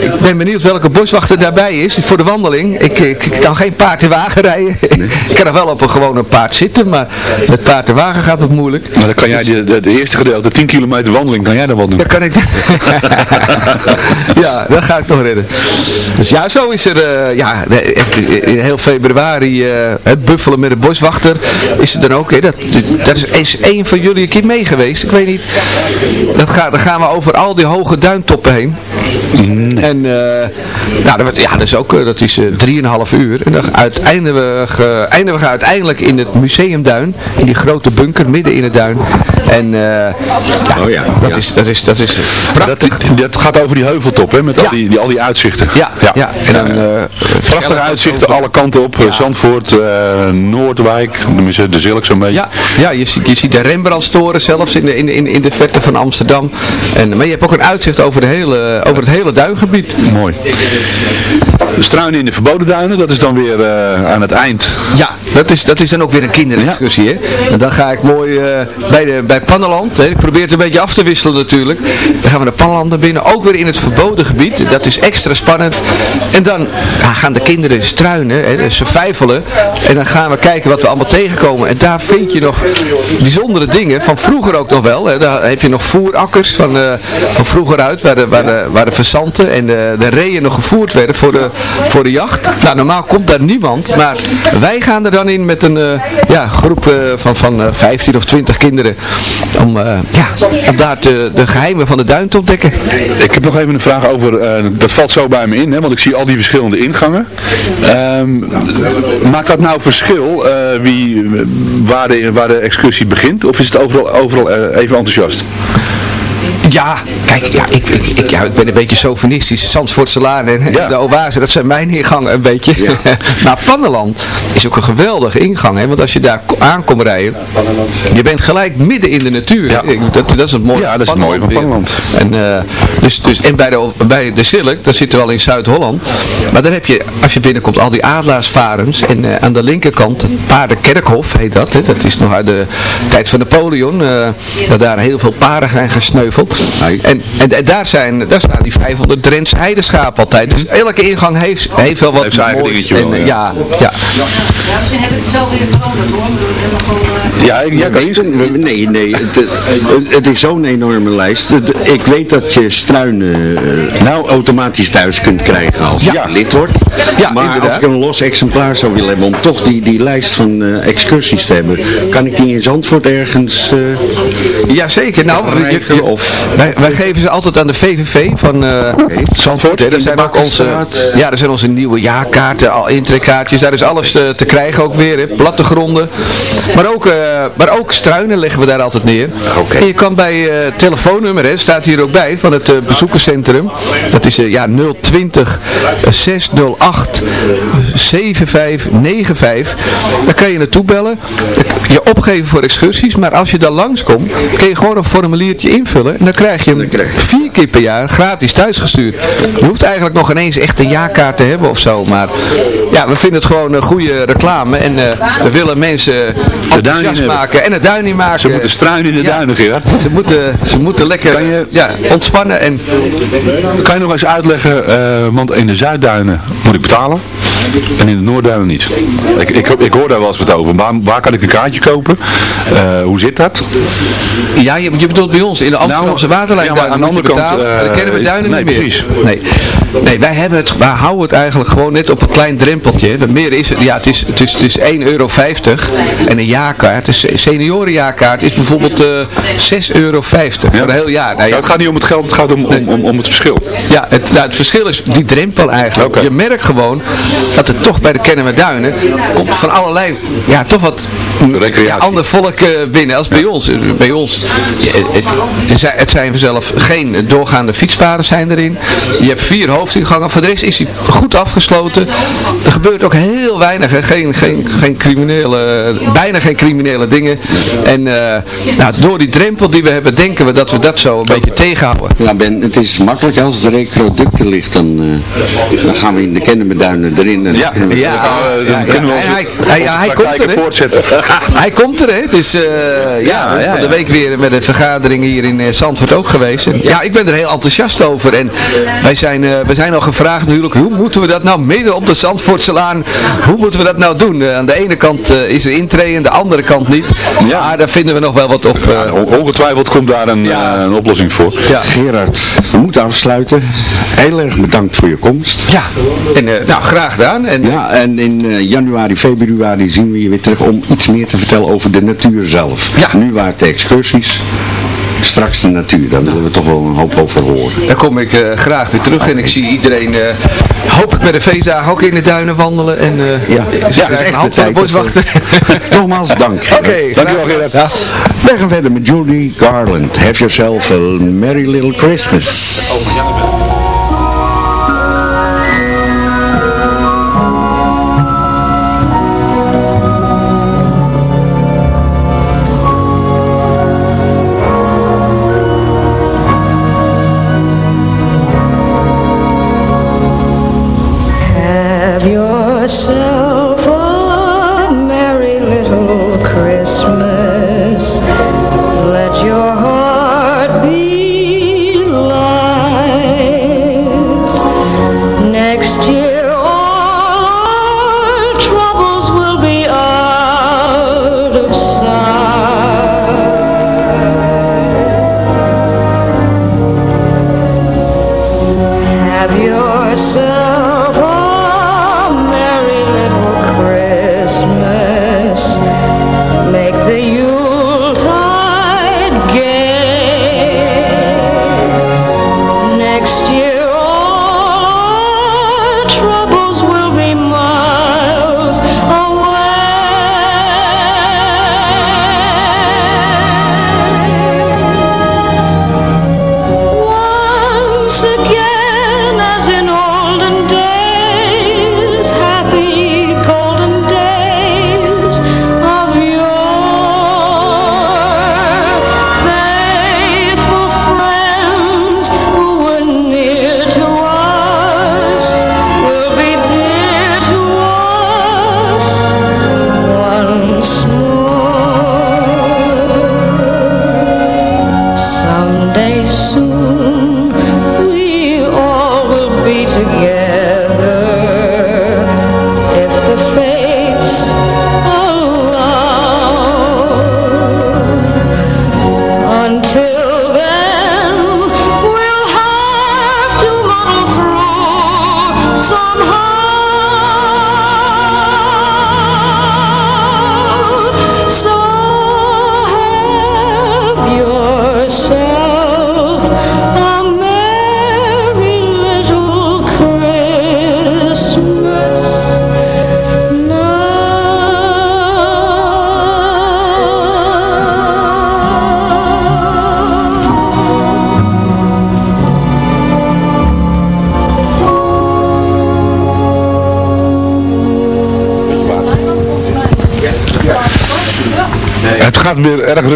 ik ben benieuwd welke boswachter daarbij is. Voor de wandeling. Ik, ik, ik kan geen paard en wagen rijden. <laughs> ik kan nog wel op een gewone paard zitten, maar met paard en wagen gaat het moeilijk. Maar dan kan jij de, de, de eerste gedeelte, 10 kilometer wandeling, kan jij dan wel doen? Dan kan ik... <laughs> <laughs> ja, dat ga ik nog redden. Dus ja, zo is er, eh, ja, in heel februari eh, het buffelen met de boswachter is er dan ook. Hè, dat, dat is, een van jullie een keer mee geweest. Ik weet niet. Dat gaat, dan gaan we over al die hoge duintoppen heen. En uh, nou, dat, ja, dat is ook, dat is uh, 3,5 uur. En dan eindigen we, eindigen we uiteindelijk in het museumduin. In die grote bunker midden in het duin. En uh, ja, oh ja, dat, ja. Is, dat, is, dat is prachtig. Dat, dat gaat over die heuveltop, hè, met Ja. al, die, die, al die uitzichten. Ja, ja. En dan, eh, Prachtige uitzichten alle kanten op. Zandvoort, eh, Noordwijk, tenminste de Zilk zo'n beetje. Ja, ja je, ziet, je ziet de Rembrandtstoren zelfs in de, in, de, in, in de verte van Amsterdam. En, maar je hebt ook een uitzicht over, de hele, over het hele duingebied. Mooi. Struinen in de verboden duinen, dat is dan weer eh, aan het eind. Ja, dat is, dat is dan ook weer een kinderdiscussie. Hè? En dan ga ik mooi eh, bij, de, bij Panneland. Hè? Ik probeer het een beetje af te wisselen natuurlijk. Dan gaan we naar Panneland naar binnen. Ook weer in het verboden gebied. Dat is extra spannend. En dan ja, gaan de kinderen struinen. Hè? Dus ze vijfelen. En dan gaan we kijken wat we allemaal tegenkomen. En daar vind je nog bijzondere dingen. Van vroeger ook nog wel. Hè? Daar heb je nog voerakkers van, eh, van vroeger uit. Waar de, waar de, waar de verzanten en de, de reeën nog gevoerd werden voor de, voor de jacht. Nou, normaal komt daar niemand. Maar wij gaan er dan in met een eh, ja, groep eh, van, van eh, 15 of 20 kinderen. Om, ja, om daar de geheimen van de duin te ontdekken. Ik heb nog even een vraag over, dat valt zo bij me in, hè, want ik zie al die verschillende ingangen. Ehm, maakt dat nou verschil wie, waar, de, waar de excursie begint? Of is het overal, overal even enthousiast? Ja, kijk, ja, ik, ik, ik, ja, ik ben een beetje sovinistisch. Zandvoortse Laan en de Oase, dat zijn mijn ingangen een beetje. <laughs> maar Pannenland is ook een geweldige ingang. Hè? Want als je daar ko- aankomt rijden, je bent gelijk midden in de natuur. Dat, dat is het mooie Ja, dat is het mooie van Pannenland. En, eh, dus, dus, en bij de, bij de Zilk, dat zit er wel in Zuid-Holland. Maar dan heb je, als je binnenkomt, al die adelaarsvarens. En eh, aan de linkerkant, het Paardenkerkhof heet dat. Hè? Dat is nog uit de tijd van Napoleon. eh, dat daar heel veel paarden zijn gesneuveld. En, en, en daar, zijn, daar staan die 500 Drents heideschapen altijd. Dus elke ingang heeft, heeft wel wat Heeft zijn eigen moois. dingetje wel, En, eh, ja. ja, ja. Ja, ze hebben het zo weer veranderd hoor. Eh, Ja, ik, ja, nee, nee, het, het- is zo'n enorme lijst. Ik weet dat je struinen eh, Nou, automatisch thuis kunt krijgen als Ja. je lid wordt. Ja, maar inderdaad. als ik een los exemplaar zou willen hebben om toch die, die lijst van eh, excursies te hebben, kan ik die in Zandvoort ergens... eh, Jazeker, nou, je- krijgen je- of- wij, wij geven ze altijd aan de VVV van eh Zandvoort. Hè. De zijn ook onze, ja, dat zijn onze nieuwe jaarkaarten, al intrekkaartjes. Daar is alles te, te krijgen ook weer, hè. plattegronden. Maar ook, eh, maar ook struinen leggen we daar altijd neer. En je kan bij eh telefoonnummer, hè, staat hier ook bij, van het eh, bezoekerscentrum. Dat is eh, ja, 020 eh, 608 7595. Daar kan je naartoe bellen. Je opgeven voor excursies. Maar als je daar langskomt, kun je gewoon een formuliertje invullen. En dan krijg je hem vier keer per jaar gratis thuisgestuurd. Je hoeft eigenlijk nog ineens echt een jaarkaart te hebben of zo. Maar ja, we vinden het gewoon een goede reclame. En eh, we willen mensen enthousiast maken en het duin niet maken. Ze moeten struinen in de Ja. duinen, Gerard. Ze moeten, ze moeten lekker Kan je- ja, ontspannen. En Kan je nog eens uitleggen, eh, want in de Zuidduinen moet ik betalen en in de Noordduinen niet. Ik, ik, ik hoor daar wel eens wat over. Waar, waar kan ik een kaartje kopen? Eh, hoe zit dat? Ja, je, je bedoelt bij ons in de Amsterdamse Nou, waterlijn. ja, maar aan de andere kant, eh, dan kennen we duinen nee, niet meer. precies. Nee. nee, wij hebben het, wij houden het eigenlijk gewoon net op een klein drempeltje. hè. Meer is het, ja, het is, het is, het is 1,50 euro en een jaarkaart, een seniorenjaarkaart is bijvoorbeeld eh 6,50 euro voor een heel jaar. Nou, Ja, het gaat niet om het geld, het gaat om, om, om, om het verschil. Ja, het, nou, het verschil is die drempel eigenlijk. Je merkt gewoon dat er toch bij de Kennemer Duinen komt van allerlei, ja, toch wat Recreatie. ander volk eh, binnen als bij ons. Eh, Bij ons, ja, het, zijn- vanzelf geen doorgaande fietspaden zijn erin. Je hebt vier hoofdingangen, voor de rest is hij goed afgesloten. Er gebeurt ook heel weinig, hè. geen, geen, geen criminele, bijna geen criminele dingen. En eh, nou, door die drempel die we hebben, denken we dat we dat zo een beetje tegenhouden. Ja Ben, het is makkelijk als het reproducten ligt, dan, eh, dan gaan we in de Kennemerduinen erin in. Dan Ja, kunnen we- ja, Dan ja, kunnen we ja, onze- hij, hij, onze hij komt praktijken er, voortzetten. Hij komt er, hè? Dus eh, ja, we zijn van de week weer met een vergadering hier in eh, Zandvoort ook geweest. En, ja, ik ben er heel enthousiast over. En wij zijn, eh, we zijn al gevraagd natuurlijk, hoe moeten we dat nou midden op de Zandvoortselaan, hoe moeten we dat nou doen? Aan de ene kant eh, is er intree, aan de andere kant niet. Ja, daar vinden we nog wel wat op. On- Ongetwijfeld komt daar een, een oplossing voor. ja. Gerard, we moeten afsluiten. Heel erg bedankt voor je komst. ja, en eh, nou, graag gedaan. En, Ja, en in januari, februari zien we je weer terug om iets meer te vertellen over de natuur zelf. Ja. Nu waren het de excursies, straks de natuur. Daar willen we toch wel een hoop over horen. Daar kom ik eh, graag weer terug en ik zie iedereen, eh, hoop ik met de feestdagen ook in de duinen wandelen. En eh Ja, ja, dat is ja, echt een hand van de tijd boswachter. <laughs> Nogmaals dank. Oké, Dankjewel graag- Gerard. We gaan verder met Judy Garland. Have yourself a merry little Christmas.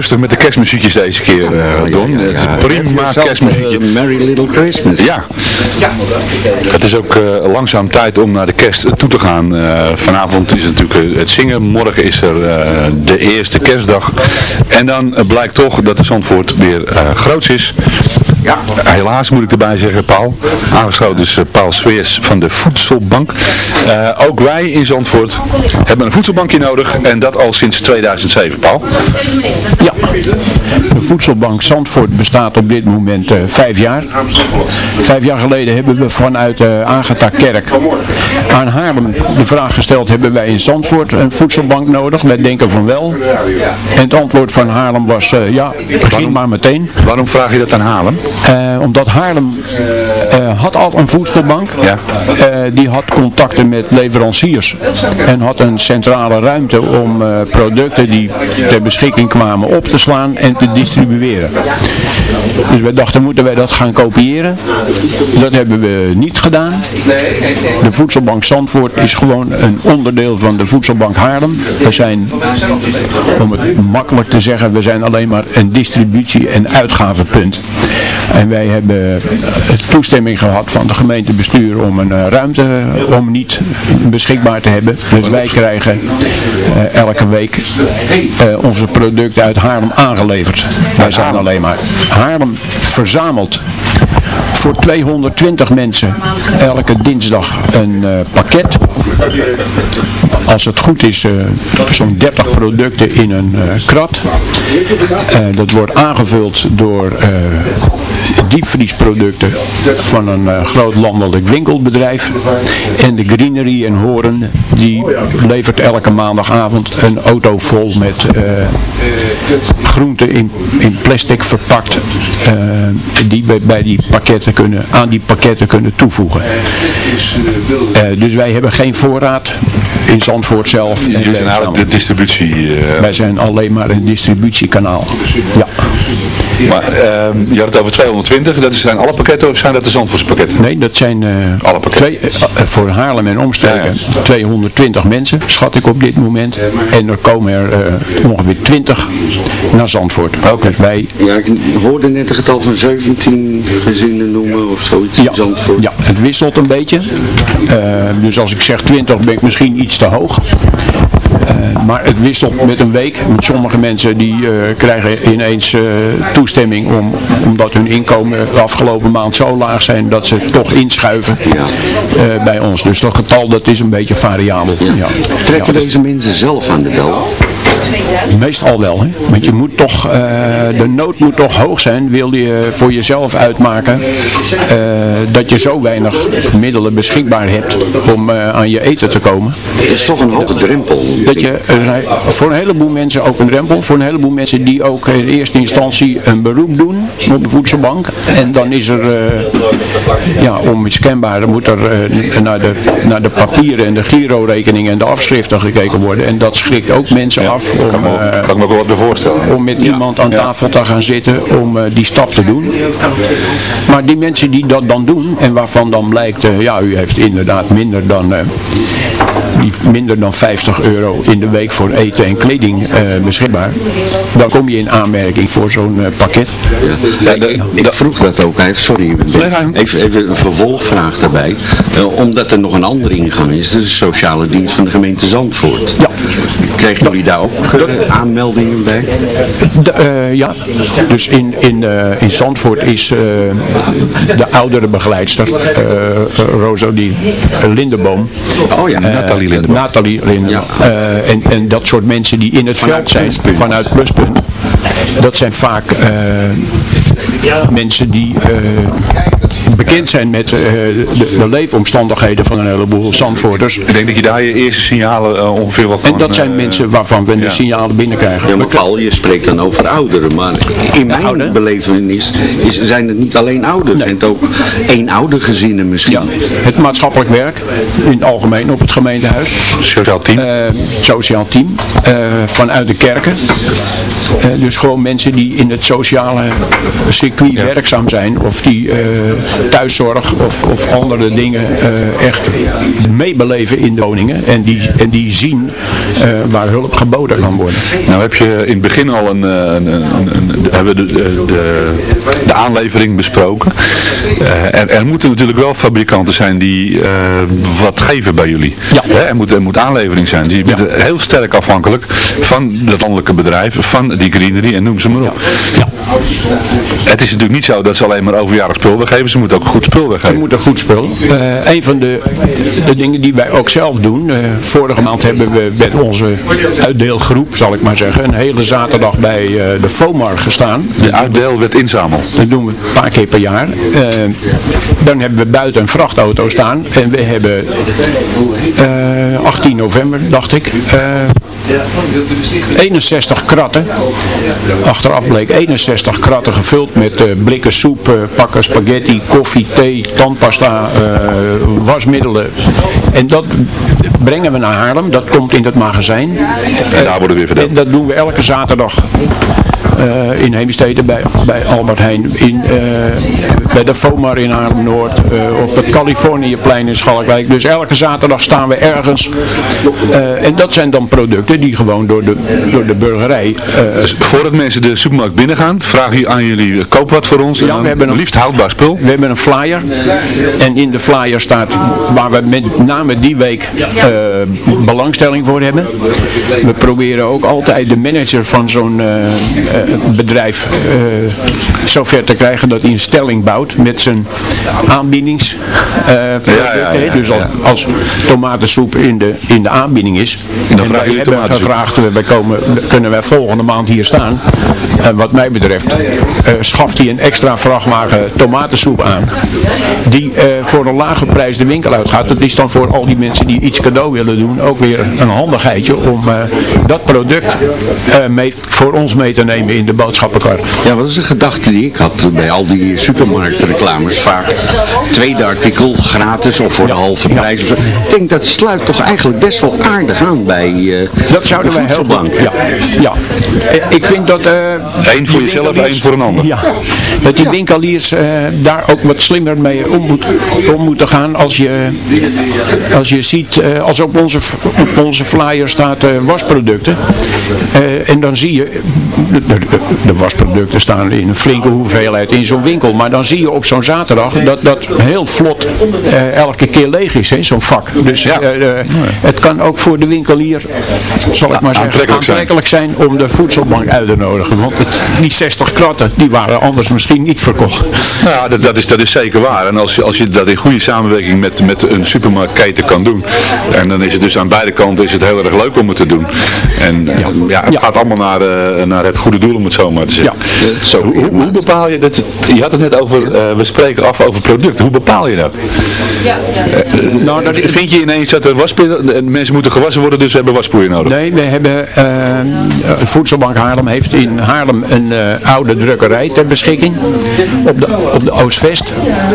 Rustig met de kerstmuziekjes deze keer, eh, Don. Het is een prima yourself kerstmuziekje. merry little Christmas. Ja, het is ook eh, langzaam tijd om naar de kerst toe te gaan. Eh, vanavond is het natuurlijk eh, het zingen, morgen is er eh, de eerste kerstdag. En dan eh, blijkt toch dat de Zandvoort weer eh groots is. Ja. Helaas moet ik erbij zeggen, Paul. Aangeschoten is eh, Paul Sveers van de Voedselbank. Eh, ook wij in Zandvoort hebben een voedselbankje nodig en dat al sinds 2007, Paul. Ja, de voedselbank Zandvoort bestaat op dit moment eh, vijf jaar. Vijf jaar geleden hebben we vanuit de Agatha Kerk aan Haarlem de vraag gesteld, hebben wij in Zandvoort een voedselbank nodig? Wij denken van wel. En het antwoord van Haarlem was, eh, ja, begin maar meteen. Waarom vraag je dat aan Haarlem? Eh, omdat Haarlem eh, had al een voedselbank. Ja. Eh, die had contacten met leveranciers. En had een centrale ruimte om producten die ter beschikking kwamen op te slaan en te distribueren. Dus wij dachten, moeten wij dat gaan kopiëren? Dat hebben we niet gedaan. De voedselbank Zandvoort is gewoon een onderdeel van de voedselbank Haarlem. We zijn, om het makkelijk te zeggen, we zijn alleen maar een distributie- en uitgavenpunt. En wij hebben eh, toestemming gehad van de gemeentebestuur om een eh, ruimte om niet beschikbaar te hebben. Dus wij krijgen elke week eh, onze producten uit Haarlem aangeleverd. Wij zijn alleen maar. Haarlem verzamelt voor 220 mensen elke dinsdag een eh, pakket. Als het goed is, eh, zo'n 30 producten in een eh, krat. Eh, dat wordt aangevuld door eh, diepvriesproducten van een eh, groot landelijk winkelbedrijf. En de Greenery in Horen, die levert elke maandagavond een auto vol met eh, groenten in, in plastic verpakt. eh, die we bij die pakketten kunnen, aan die pakketten kunnen toevoegen. Dus wij hebben geen voorraad in Zandvoort zelf. en Jullie zijn eigenlijk de distributie. wij zijn alleen maar een distributiekanaal. Ja. Maar ehm, je had het over 220, dat zijn alle pakketten of zijn dat de Zandvoortspakketten? Nee, dat zijn alle pakketten. twee, eh, eh, voor Haarlem en omstreken 220 mensen, schat ik op dit moment. En er komen er eh, ongeveer 20 naar Zandvoort. Dus wij, Ja, ik hoorde net een getal van 17 gezinnen noemen of zoiets in Zandvoort. ja, het wisselt een beetje. Eh, dus als ik zeg 20 ben ik misschien iets te hoog. Eh, maar het wisselt met een week. Want sommige mensen die eh, krijgen ineens eh, toestemming om, omdat hun inkomen de afgelopen maand zo laag zijn dat ze toch inschuiven bij ons. Dus dat getal dat is een beetje variabel. Ja. Trekken deze mensen zelf aan de bel? Meestal wel, hè? want je moet toch, eh, de nood moet toch hoog zijn, wil je voor jezelf uitmaken eh, dat je zo weinig middelen beschikbaar hebt om eh, aan je eten te komen. Het is toch een hoge drempel. Dat je, voor een heleboel mensen ook een drempel, voor een heleboel mensen die ook in eerste instantie een beroep doen op de voedselbank. En dan is er, ja, om iets kenbaar, moet er naar, de, naar de papieren en de girorekeningen en de afschriften gekeken worden. En dat schrikt ook mensen af om, kan, me eh, kan ik me ook wel wat voorstellen. om met iemand aan tafel te gaan zitten om eh, die stap te doen. Maar die mensen die dat dan doen en waarvan dan blijkt, eh, ja u heeft inderdaad minder dan, eh, die minder dan 50 euro in de week voor eten en kleding eh, beschikbaar, dan kom je in aanmerking voor zo'n eh, pakket. Ja, ik, ik vroeg dat ook eigenlijk, sorry, even, even een vervolgvraag daarbij. Eh, omdat er nog een andere ingang is, dat is de sociale dienst van de gemeente Zandvoort. Ja. Kregen jullie daar ook aanmeldingen bij? De, eh, ja, dus in, in, eh, in Zandvoort is eh, de oudere begeleidster, eh Rosa die Lindeboom. Oh ja, Nathalie Lindeboom. Nathalie Lindeboom. Eh, en, en dat soort mensen die in het Vanuit veld zijn, Pluspunt. vanuit Pluspunt. Dat zijn vaak eh, mensen die eh, bekend zijn met eh, de, de leefomstandigheden van een heleboel Zandvoorters. Ik denk dat je daar je eerste signalen eh, ongeveer wat En kan, dat zijn eh, mensen waarvan we de signalen binnenkrijgen. Ja, maar Paul, je spreekt dan over ouderen, maar in mijn belevenis is, zijn het niet alleen ouderen, zijn het ook eenoudergezinnen misschien. Ja, het maatschappelijk werk in het algemeen op het gemeentehuis. Sociaal team. Sociaal team eh, vanuit de kerken. Dus gewoon mensen die in het sociale circuit werkzaam zijn of die eh, thuiszorg of, of andere dingen eh, echt meebeleven in de woningen en die, en die zien eh, waar hulp geboden kan worden. Nou heb je in het begin al een, eh, een, een, een- hebben de, de, de, aanlevering besproken. Eh, er, er moeten natuurlijk wel fabrikanten zijn die eh, wat geven bij jullie. Hè, er, moet, er moet aanlevering zijn. Die moeten heel sterk afhankelijk van het landelijke bedrijf, van die greenery en noem ze maar op. Het is natuurlijk niet zo dat ze alleen maar overjarig spul weggeven, ze moeten ook goed spul weggeven. moeten goed spul. Eh, een van de, de dingen die wij ook zelf doen. eh, vorige maand hebben we met onze uitdeelgroep, zal ik maar zeggen, een hele zaterdag bij eh, de FOMAR gestaan. De uitdeel werd inzamel. Dat doen we een paar keer per jaar. Eh, dan hebben we buiten een vrachtauto staan. En we hebben eh, 18 november, dacht ik, eh, 61 kratten. Achteraf bleek 61 kratten gevuld met eh, blikken soep, eh, pakken spaghetti, koffie, thee, tandpasta, eh, wasmiddelen. En dat brengen we naar Haarlem. Dat komt in het magazijn. En daar worden weer verdeeld. En dat doen we elke zaterdag eh, in Heemstede bij, bij Albert Heijn, in, eh, bij de FOMAR in Haarlem-Noord, eh, op het Californiëplein in Schalkwijk. Dus elke zaterdag staan we ergens. Eh, en dat zijn dan producten die gewoon door de, door de burgerij... eh, Dus voordat mensen de supermarkt binnengaan, vragen jullie aan jullie, koop wat voor ons. en Ja, we hebben een- liefst houdbaar spul. We hebben een flyer en in de flyer staat waar we met name die week eh, belangstelling voor hebben. We proberen ook altijd de manager van zo'n bedrijf eh, zover te krijgen dat hij een stelling bouwt met zijn aanbiedings. eh, dus als, als tomatensoep in de, in de aanbieding is. dan en vragen wij jullie hebben gevraagd, eh, wij komen, kunnen wij volgende maand hier staan. En wat mij betreft eh, schaft hij een extra vrachtwagen tomatensoep aan. Die eh, voor een lage prijs de winkel uitgaat. Dat is dan voor al die mensen die iets cadeau willen doen ook weer een handigheidje om eh, dat product eh, mee, voor ons mee te nemen in de boodschappenkar. Ja, wat is een gedachte die ik had bij al die supermarktreclames. Vaak tweede artikel gratis of voor de halve prijs. Of zo. Ik denk dat sluit toch eigenlijk best wel aardig aan bij eh Dat zouden de wij heel hè? Ja, ja. Eh, ik vind dat... eh, Eén voor jezelf, één voor een ander. Ja, dat die winkeliers eh, daar ook wat slimmer mee om, moet, om moeten gaan. Als je, als je ziet, eh, als op onze, op onze flyer staat eh, wasproducten. eh, en dan zie je, de, wasproducten staan in een flinke hoeveelheid in zo'n winkel. Maar dan zie je op zo'n zaterdag dat dat heel vlot eh, elke keer leeg is, zo'n vak. Dus eh, eh, het kan ook voor de winkelier, zal ik maar zeggen, aantrekkelijk zijn. aantrekkelijk zijn om de voedselbank uit te nodigen. Want het, die 60 kratten, die waren anders misschien niet verkocht. Nou ja, dat, dat, is, dat is zeker waar. En als je, als je dat in goede samenwerking met, met een supermarktketen kan doen, en dan is het dus aan beide kanten is het heel erg leuk om het te doen. En ja, ja het gaat allemaal naar, eh, naar het goede doel om het zo maar te zeggen. Zo, hoe, hoe bepaal je dat? Je had het net over, eh, we spreken af over producten. Hoe bepaal je dat? Nou, dat Vind je ineens dat er waspoeier, en mensen moeten gewassen worden, dus we hebben waspoeier nodig? Nee, we hebben, eh, Voedselbank Haarlem heeft in Haarlem een eh, oude drukkerij ter beschikking op de, op de Oostvest.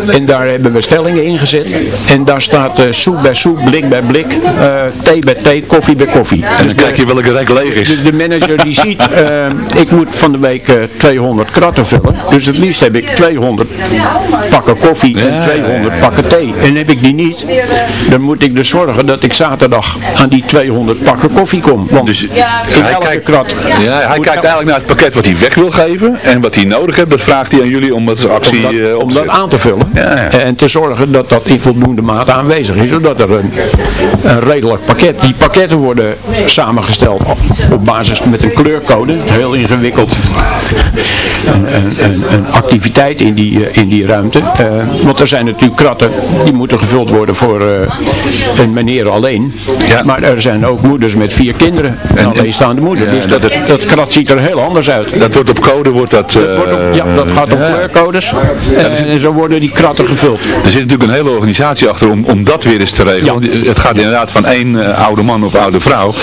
En daar hebben we stellingen ingezet. En daar staat eh, soep bij soep, blik bij blik, eh, thee bij thee, koffie bij koffie. En dan kijk je welke rek leeg is. De, de manager die ziet, <laughs> eh, ik moet van de week eh, 200 kratten vullen. Dus het liefst heb ik 200 pakken koffie en 200 pakken thee. En heb ik die niet, dan moet ik dus zorgen dat ik zaterdag aan die 200 pakken koffie kom. Want Dus in hij elke kijkt, krat ja, hij kijkt eigenlijk naar het pakket wat hij weg wil geven en wat hij nodig heeft, dat vraagt hij aan jullie om dat als actie om dat, eh, om dat aan te vullen. Ja, ja. En te zorgen dat dat in voldoende mate aanwezig is. Zodat er een, een redelijk pakket. Die pakketten worden samengesteld op, op basis met een kleurcode. Heel ingewikkeld. Een, een, een, activiteit in die, eh, in die ruimte. Eh, want er zijn natuurlijk kratten die moeten gevuld worden voor eh, een meneer alleen. Maar er zijn ook moeders met vier kinderen. Een alleenstaande moeder. Ja, dus dat, dat- dat krat ziet er heel anders uit. Dat wordt op code, wordt dat... Dat wordt op- ja, dat gaat op ja. kleurcodes. En, en zo worden die kratten gevuld. Er zit natuurlijk een hele organisatie achter om, om dat weer eens te regelen. Het gaat inderdaad van één eh, oude man of oude vrouw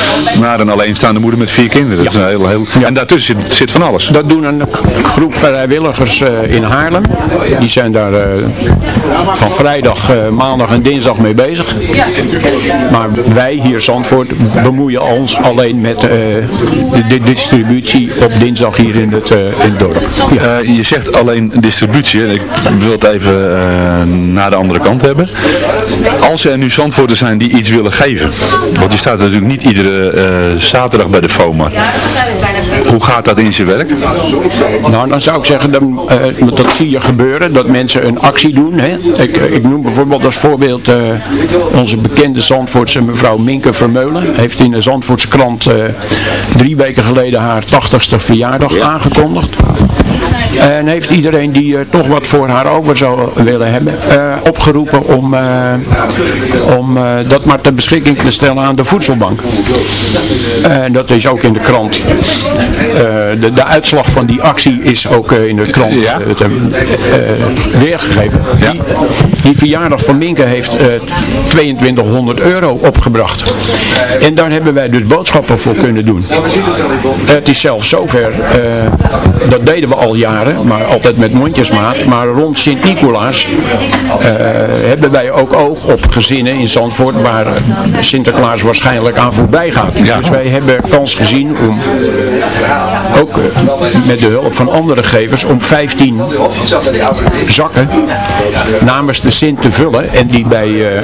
naar een alleenstaande moeder met vier kinderen. Dat is een heel, heel... En daartussen zit, zit van alles. Dat doen een groep vrijwilligers eh, in Haarlem. Die zijn daar eh, van vrijdag, maandag en dinsdag mee bezig. Maar wij hier Zandvoort bemoeien ons alleen met de, distributie op dinsdag hier in het, in het dorp. Ja. Je zegt alleen distributie. en Ik wil het even naar de andere kant hebben. Als er nu Zandvoorters zijn die iets willen geven. Want je staat natuurlijk niet iedere eh, zaterdag bij de FOMA. Hoe gaat dat in zijn werk? Nou, dan zou ik zeggen, dan, eh, dat zie je gebeuren, dat mensen een actie doen. Hè. Ik, ik noem bijvoorbeeld als voorbeeld eh, onze bekende Zandvoortse mevrouw Minke Vermeulen. Heeft in de Zandvoortse krant eh, drie weken geleden haar 80ste verjaardag aangekondigd. En heeft iedereen die er toch wat voor haar over zou willen hebben, eh, opgeroepen om, eh, om eh, dat maar ter beschikking te stellen aan de voedselbank. En dat is ook in de krant. Eh, de, de uitslag van die actie is ook eh, in de krant eh, eh, weergegeven. Die, die verjaardag van Minke heeft eh, 2200 euro opgebracht. En daar hebben wij dus boodschappen voor kunnen doen. Het is zelfs zover, eh, dat deden we al jaren, maar altijd met mondjesmaat. Maar rond Sint-Nicolaas eh, hebben wij ook oog op gezinnen in Zandvoort waar Sinterklaas waarschijnlijk aan voorbij gaat. Dus wij hebben kans gezien om ook eh, met de hulp van andere gevers, om 15 zakken namens de Sint te vullen. En die bij eh,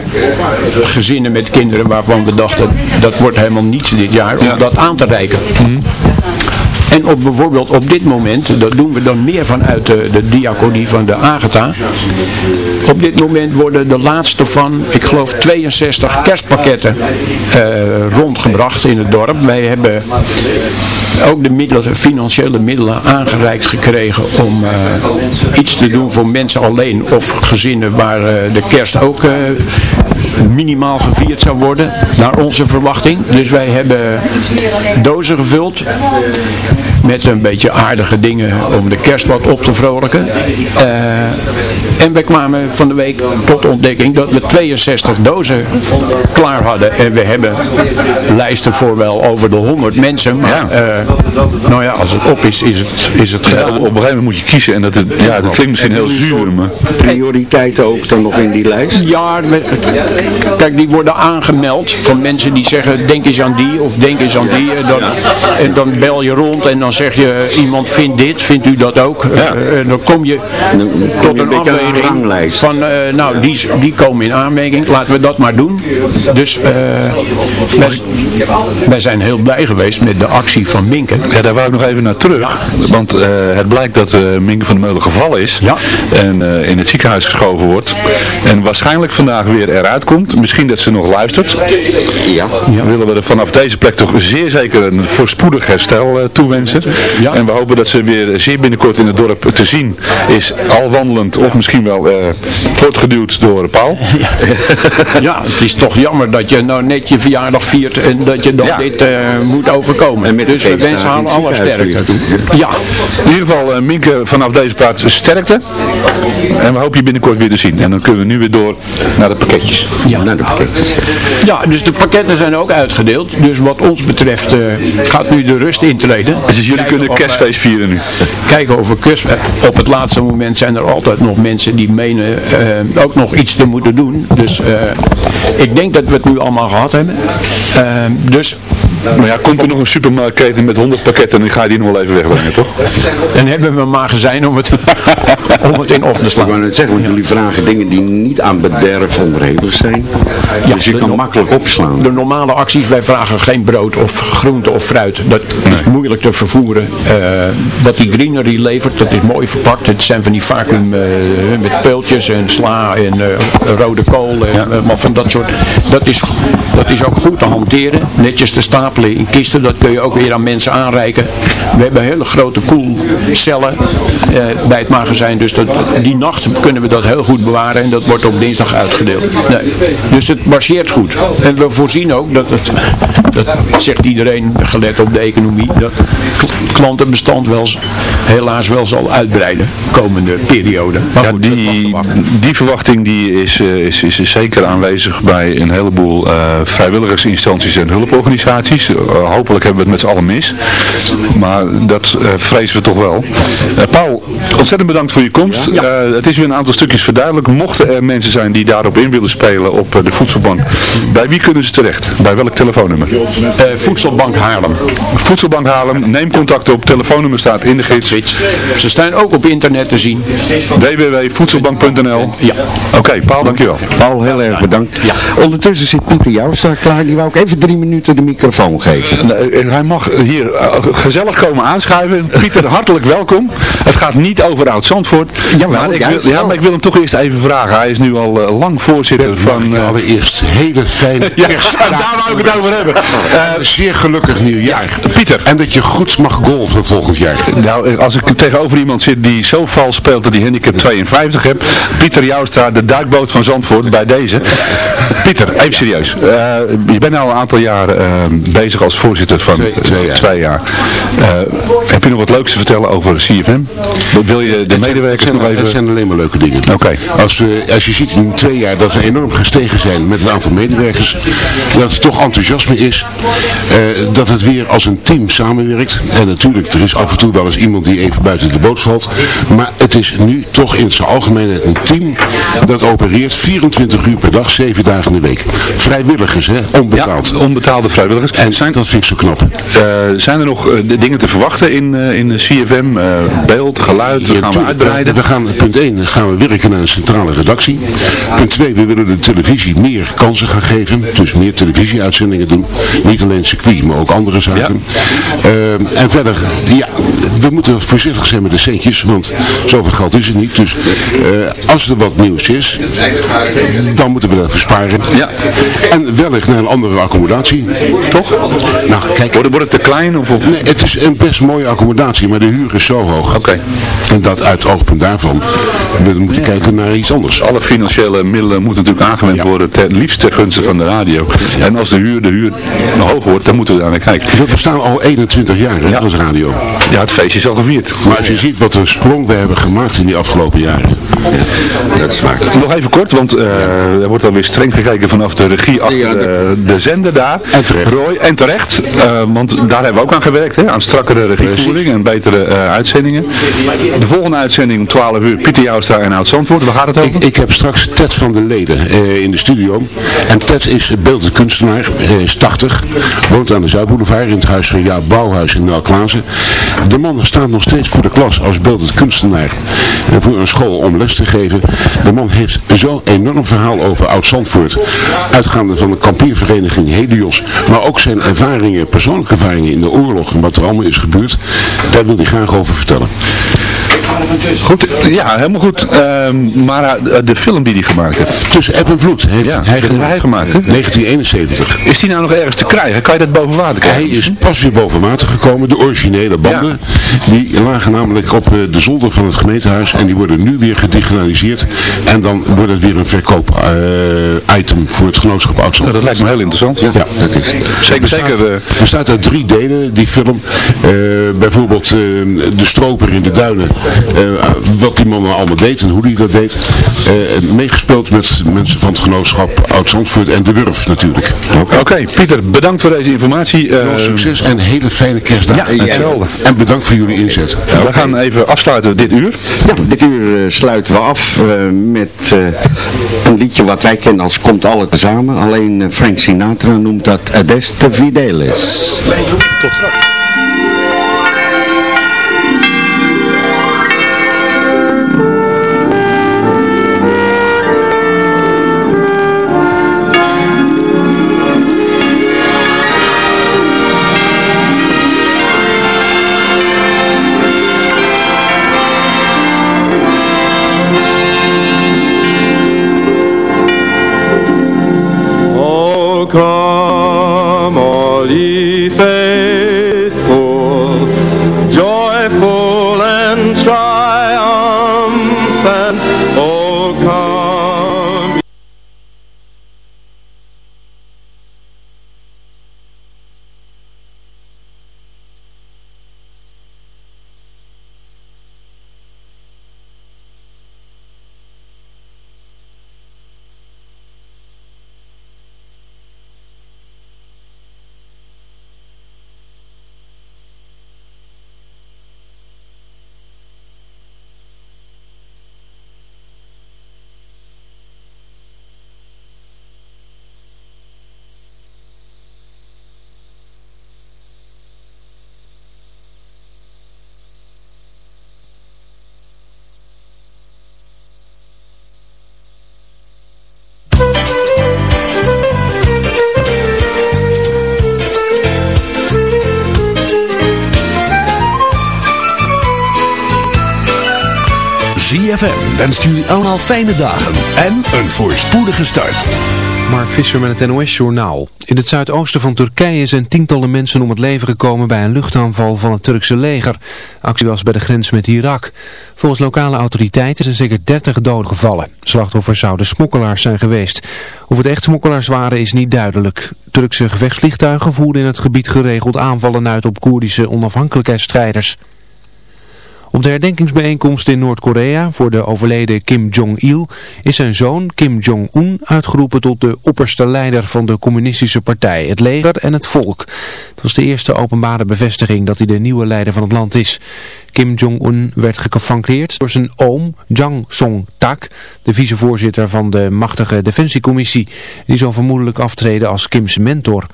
gezinnen met kinderen waarvan we dachten, dat wordt helemaal niets dit jaar, om dat aan te reiken. En op bijvoorbeeld op dit moment, dat doen we dan meer vanuit de, de diaconie van de Agatha. Op dit moment worden de laatste van, ik geloof 62 kerstpakketten eh, rondgebracht in het dorp. Wij hebben ook de middelen, financiële middelen aangereikt gekregen om eh, iets te doen voor mensen alleen of gezinnen waar eh, de kerst ook minimaal gevierd zou worden, naar onze verwachting. Dus wij hebben dozen gevuld met een beetje aardige dingen om de kerst wat op te vrolijken. Eh, en we kwamen van de week tot ontdekking dat we 62 dozen klaar hadden. En we hebben lijsten voor wel over de 100 mensen. Maar eh, nou ja, als het op is, is het, is het Ja, gedaan. op, op een gegeven moment moet je kiezen en dat, het- ja, dat klinkt misschien heel zuur, maar... Prioriteiten ook dan nog in die lijst? Ja, kijk, die worden aangemeld van mensen die zeggen, denk eens aan die of denk eens aan die. En dan, en dan bel je rond en dan zeg je, iemand vindt dit, vindt u dat ook? Eh, en dan kom je tot een afweging van, eh, nou, die, die komen in aanmerking, laten we dat maar doen. Dus eh, wij, wij zijn heel blij geweest met de actie van Minken. Ja, daar wou ik nog even naar terug. Want eh, het blijkt dat eh Minke van der Meulen gevallen is. En eh, in het ziekenhuis geschoven wordt. En waarschijnlijk vandaag weer eruit komt. Misschien dat ze nog luistert. Ja. Willen we er vanaf deze plek toch zeer zeker een voorspoedig herstel eh, toewensen. En we hopen dat ze weer zeer binnenkort in het dorp te zien is. Al wandelend of misschien wel eh voortgeduwd door Paul. Ja, <laughs> het is toch jammer dat je nou net je verjaardag viert en dat je dan dit eh, moet overkomen. dus we wensen haar alle sterkte. Ja. In ieder geval, eh, Minke, vanaf deze plaats sterkte. En we hopen je binnenkort weer te zien. En dan kunnen we nu weer door naar de pakketjes. Ja, naar de pakketjes. Ja, dus de pakketten zijn ook uitgedeeld. Dus wat ons betreft eh, gaat nu de rust intreden. Dus jullie Kijken kunnen we- kerstfeest vieren nu. Kijken we kerst... Op het laatste moment zijn er altijd nog mensen die menen eh, ook nog iets te moeten doen. Dus eh, ik denk dat we het nu allemaal gehad hebben. Eh, dus Maar ja, komt er nog een supermarktketen met 100 pakketten en dan ga je die nog wel even wegbrengen, toch? dan hebben we een magazijn om het, om het in op te Ik slaan. wou net zeggen, want jullie vragen dingen die niet aan bederf onderhevig zijn. dus je kan makkelijk opslaan. De normale acties, wij vragen geen brood of groente of fruit. Dat is moeilijk te vervoeren. Eh, wat die greenery levert, dat is mooi verpakt. Het zijn van die vacuüm eh, met peultjes en sla en eh, rode kool. En, maar van dat soort. Dat is, dat is ook goed te hanteren. Netjes te in kisten. Dat kun je ook weer aan mensen aanreiken. We hebben hele grote koelcellen eh, bij het magazijn. Dus dat, die nacht kunnen we dat heel goed bewaren. En dat wordt op dinsdag uitgedeeld. Nee. Dus het marcheert goed. En we voorzien ook dat het, dat zegt iedereen gelet op de economie, dat klantenbestand wel, helaas wel zal uitbreiden komende periode. Maar Ja, goed, die, die verwachting die is, eh, is, is, is zeker aanwezig bij een heleboel eh, vrijwilligersinstanties en hulporganisaties. Eh, hopelijk hebben we het met z'n allen mis. Maar dat eh, vrezen we toch wel. Paul, ontzettend bedankt voor je komst. Eh, het is weer een aantal stukjes verduidelijk. Mochten er mensen zijn die daarop in willen spelen op de voedselbank. Bij wie kunnen ze terecht? Bij welk telefoonnummer? Eh, Voedselbank Haarlem. Voedselbank halen. Neem contact op. Telefoonnummer staat in de gids. Ze staan ook op internet te zien. www.voedselbank.nl Ja. Oké, Paul, dankjewel. Paul, heel erg bedankt. Ondertussen zit Pieter Jouwstra klaar. Die wou ik even drie minuten de microfoon geven. En Hij mag hier eh, gezellig komen aanschuiven. Pieter, hartelijk welkom. Het gaat niet over Oud-Zandvoort. Jawel, maar ik wil, ja, maar ik wil hem toch eerst even vragen. Hij is nu al eh, lang voorzitter van... eh, Allereerst hele fijne <laughs> ja, kerst. daar wou ik het over hebben. Eh, zeer gelukkig nieuwjaar. Pieter. En dat je goed mag golven volgend jaar. Nou, als ik tegenover iemand zit die zo vals speelt dat hij handicap 52 hebt. Pieter Joustra, de duikboot van Zandvoort, bij deze. Pieter, even serieus. Eh, je bent al een aantal jaar eh, bezig als voorzitter van Twee- twee jaar. twee jaar. Eh, heb je nog wat leuks te vertellen over CFM? Wat Wil je de medewerkers Het nog zijn, het even... zijn alleen maar leuke dingen. Oké. Als, we, als je ziet in twee jaar dat we enorm gestegen zijn met het aantal medewerkers, dat er toch enthousiasme is. dat het weer als een team samenwerkt. En natuurlijk, er is af en toe wel eens iemand die even buiten de boot valt. Maar het is nu toch in zijn algemeenheid een team dat opereert 24 uur per dag, 7 dagen in de week. Vrijwilligers, hè? Onbetaald. Ja, onbetaalde vrijwilligers. En zijn, dat vind ik zo knap. Eh, zijn er nog eh, de dingen te verwachten in, eh, in de CFM? Beeld, geluid, Ja, gaan we uitbreiden? We gaan, punt 1 gaan we werken naar een centrale redactie. Punt 2, we willen de televisie meer kansen gaan geven. Dus meer televisieuitzendingen doen. Niet alleen circuit, maar ook andere zaken. Eh, en verder, ja, we moeten voorzichtig zijn met de centjes. Want zoveel geld is het niet. Dus eh, als er wat nieuws is, dan moeten we daarvoor sparen. Ja. En wellicht naar een andere accommodatie. Toch? Nou, kijk. Wordt, wordt het te klein? Of, of? Nee, het is een best mooie accommodatie, maar de huur is zo hoog. Oké. En dat uit het oogpunt daarvan, we moeten kijken naar iets anders. Alle financiële middelen moeten natuurlijk aangewend worden, ten liefst ten gunste van de radio. En als de huur, de huur nog hoger wordt, dan moeten we daar naar kijken. We bestaan al 21 jaar hè, als radio. Ja, het feestje is al gevierd. Maar als je ziet wat een sprong we hebben gemaakt in die afgelopen jaren. Dat is waar. Nog even kort, want eh, er wordt alweer streng gekeken vanaf de regie achter eh, de zender daar. En terecht. Roy, en terecht, eh, want daar hebben we ook aan gewerkt, hè, aan strakkere regievoering en betere eh, uitzendingen. De volgende uitzending om 12 uur, Pieter Joustra en Oud Zandvoort, waar gaat het over? Ik, ik heb straks Ted van der Leden eh, in de studio. En Ted is beeldend kunstenaar, is 80, woont aan de Zuidboulevard in het huis van Jaap Bouwhuis in Nel Klaassen. De man staat nog steeds voor de klas als beeldend kunstenaar voor een school om les te geven. De man heeft zo'n enorm verhaal over Oud-Zandvoort, uitgaande van de kampiervereniging Helios, maar ook zijn ervaringen, persoonlijke ervaringen in de oorlog en wat er allemaal is gebeurd. Daar wil hij graag over vertellen. Goed, ja, helemaal goed. Ehm, maar eh, de film die hij gemaakt heeft, Tussen App en Vloed heeft Ja, hij heeft gemaakt. hij gemaakt, hè? 1971. is die nou nog ergens te krijgen? Kan je dat boven water krijgen? Hij is pas weer boven water gekomen, de originele banden. Die lagen namelijk op eh, de zolder van het gemeentehuis en die worden nu weer gedigitaliseerd. En dan wordt het weer een verkoop-item voor het genootschap Nou, Oud-Zandvoort. dat lijkt me heel interessant. Ja. Ja, dat is. Zeker, bestaat, zeker. eh, bestaat uit drie delen, die film. Eh, bijvoorbeeld eh, de stroper in de duinen. eh, wat die man nou allemaal deed en hoe hij dat deed. Eh, meegespeeld met mensen van het genootschap Oud-Zandvoort en de Wurf natuurlijk. Oké, Pieter, bedankt voor deze informatie. Veel Eh, succes en hele fijne kerstdagen. Ja, hetzelfde. En bedankt voor jullie inzet. we gaan even afsluiten dit uur. Ja, dit uur eh, we af eh, met eh, een liedje wat wij kennen als Komt Alle Tezamen. Alleen eh, Frank Sinatra noemt dat Adeste Fidelis. Tot straks. ZFM wenst allemaal fijne dagen en een voorspoedige start. Mark Visser met het NOS Journaal. In het zuidoosten van Turkije zijn tientallen mensen om het leven gekomen bij een luchtaanval van het Turkse leger. Actie was bij de grens met Irak. Volgens lokale autoriteiten zijn zeker 30 doden gevallen. Slachtoffers zouden smokkelaars zijn geweest. Of het echt smokkelaars waren is niet duidelijk. Turkse gevechtsvliegtuigen voerden in het gebied geregeld aanvallen uit op Koerdische onafhankelijkheidsstrijders. Op de herdenkingsbijeenkomst in Noord-Korea voor de overleden Kim Jong-il is zijn zoon Kim Jong-un uitgeroepen tot de opperste leider van de communistische partij, het leger en het volk. Het was de eerste openbare bevestiging dat hij de nieuwe leider van het land is. Kim Jong-un werd geflankeerd door zijn oom Jang Song-tak, de vicevoorzitter van de machtige defensiecommissie. Die zal vermoedelijk aftreden als Kims mentor.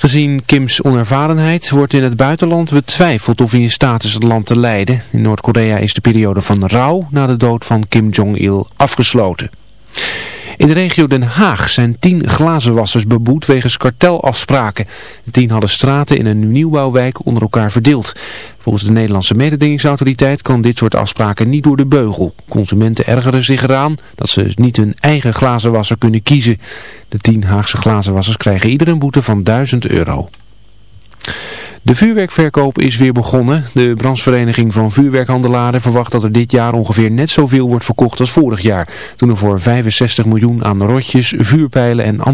Gezien Kims onervarenheid wordt in het buitenland betwijfeld of hij in staat is het land te leiden. In Noord-Korea is de periode van rouw na de dood van Kim Jong-il afgesloten. In de regio Den Haag zijn tien glazenwassers beboet wegens kartelafspraken. De tien hadden straten in een nieuwbouwwijk onder elkaar verdeeld. Volgens de Nederlandse mededingingsautoriteit kan dit soort afspraken niet door de beugel. Consumenten ergeren zich eraan dat ze niet hun eigen glazenwasser kunnen kiezen. De tien Haagse glazenwassers krijgen ieder een boete van 1000 euro. De vuurwerkverkoop is weer begonnen. De branchevereniging van vuurwerkhandelaren verwacht dat er dit jaar ongeveer net zoveel wordt verkocht als vorig jaar. Toen er voor 65 miljoen aan rotjes, vuurpijlen en andere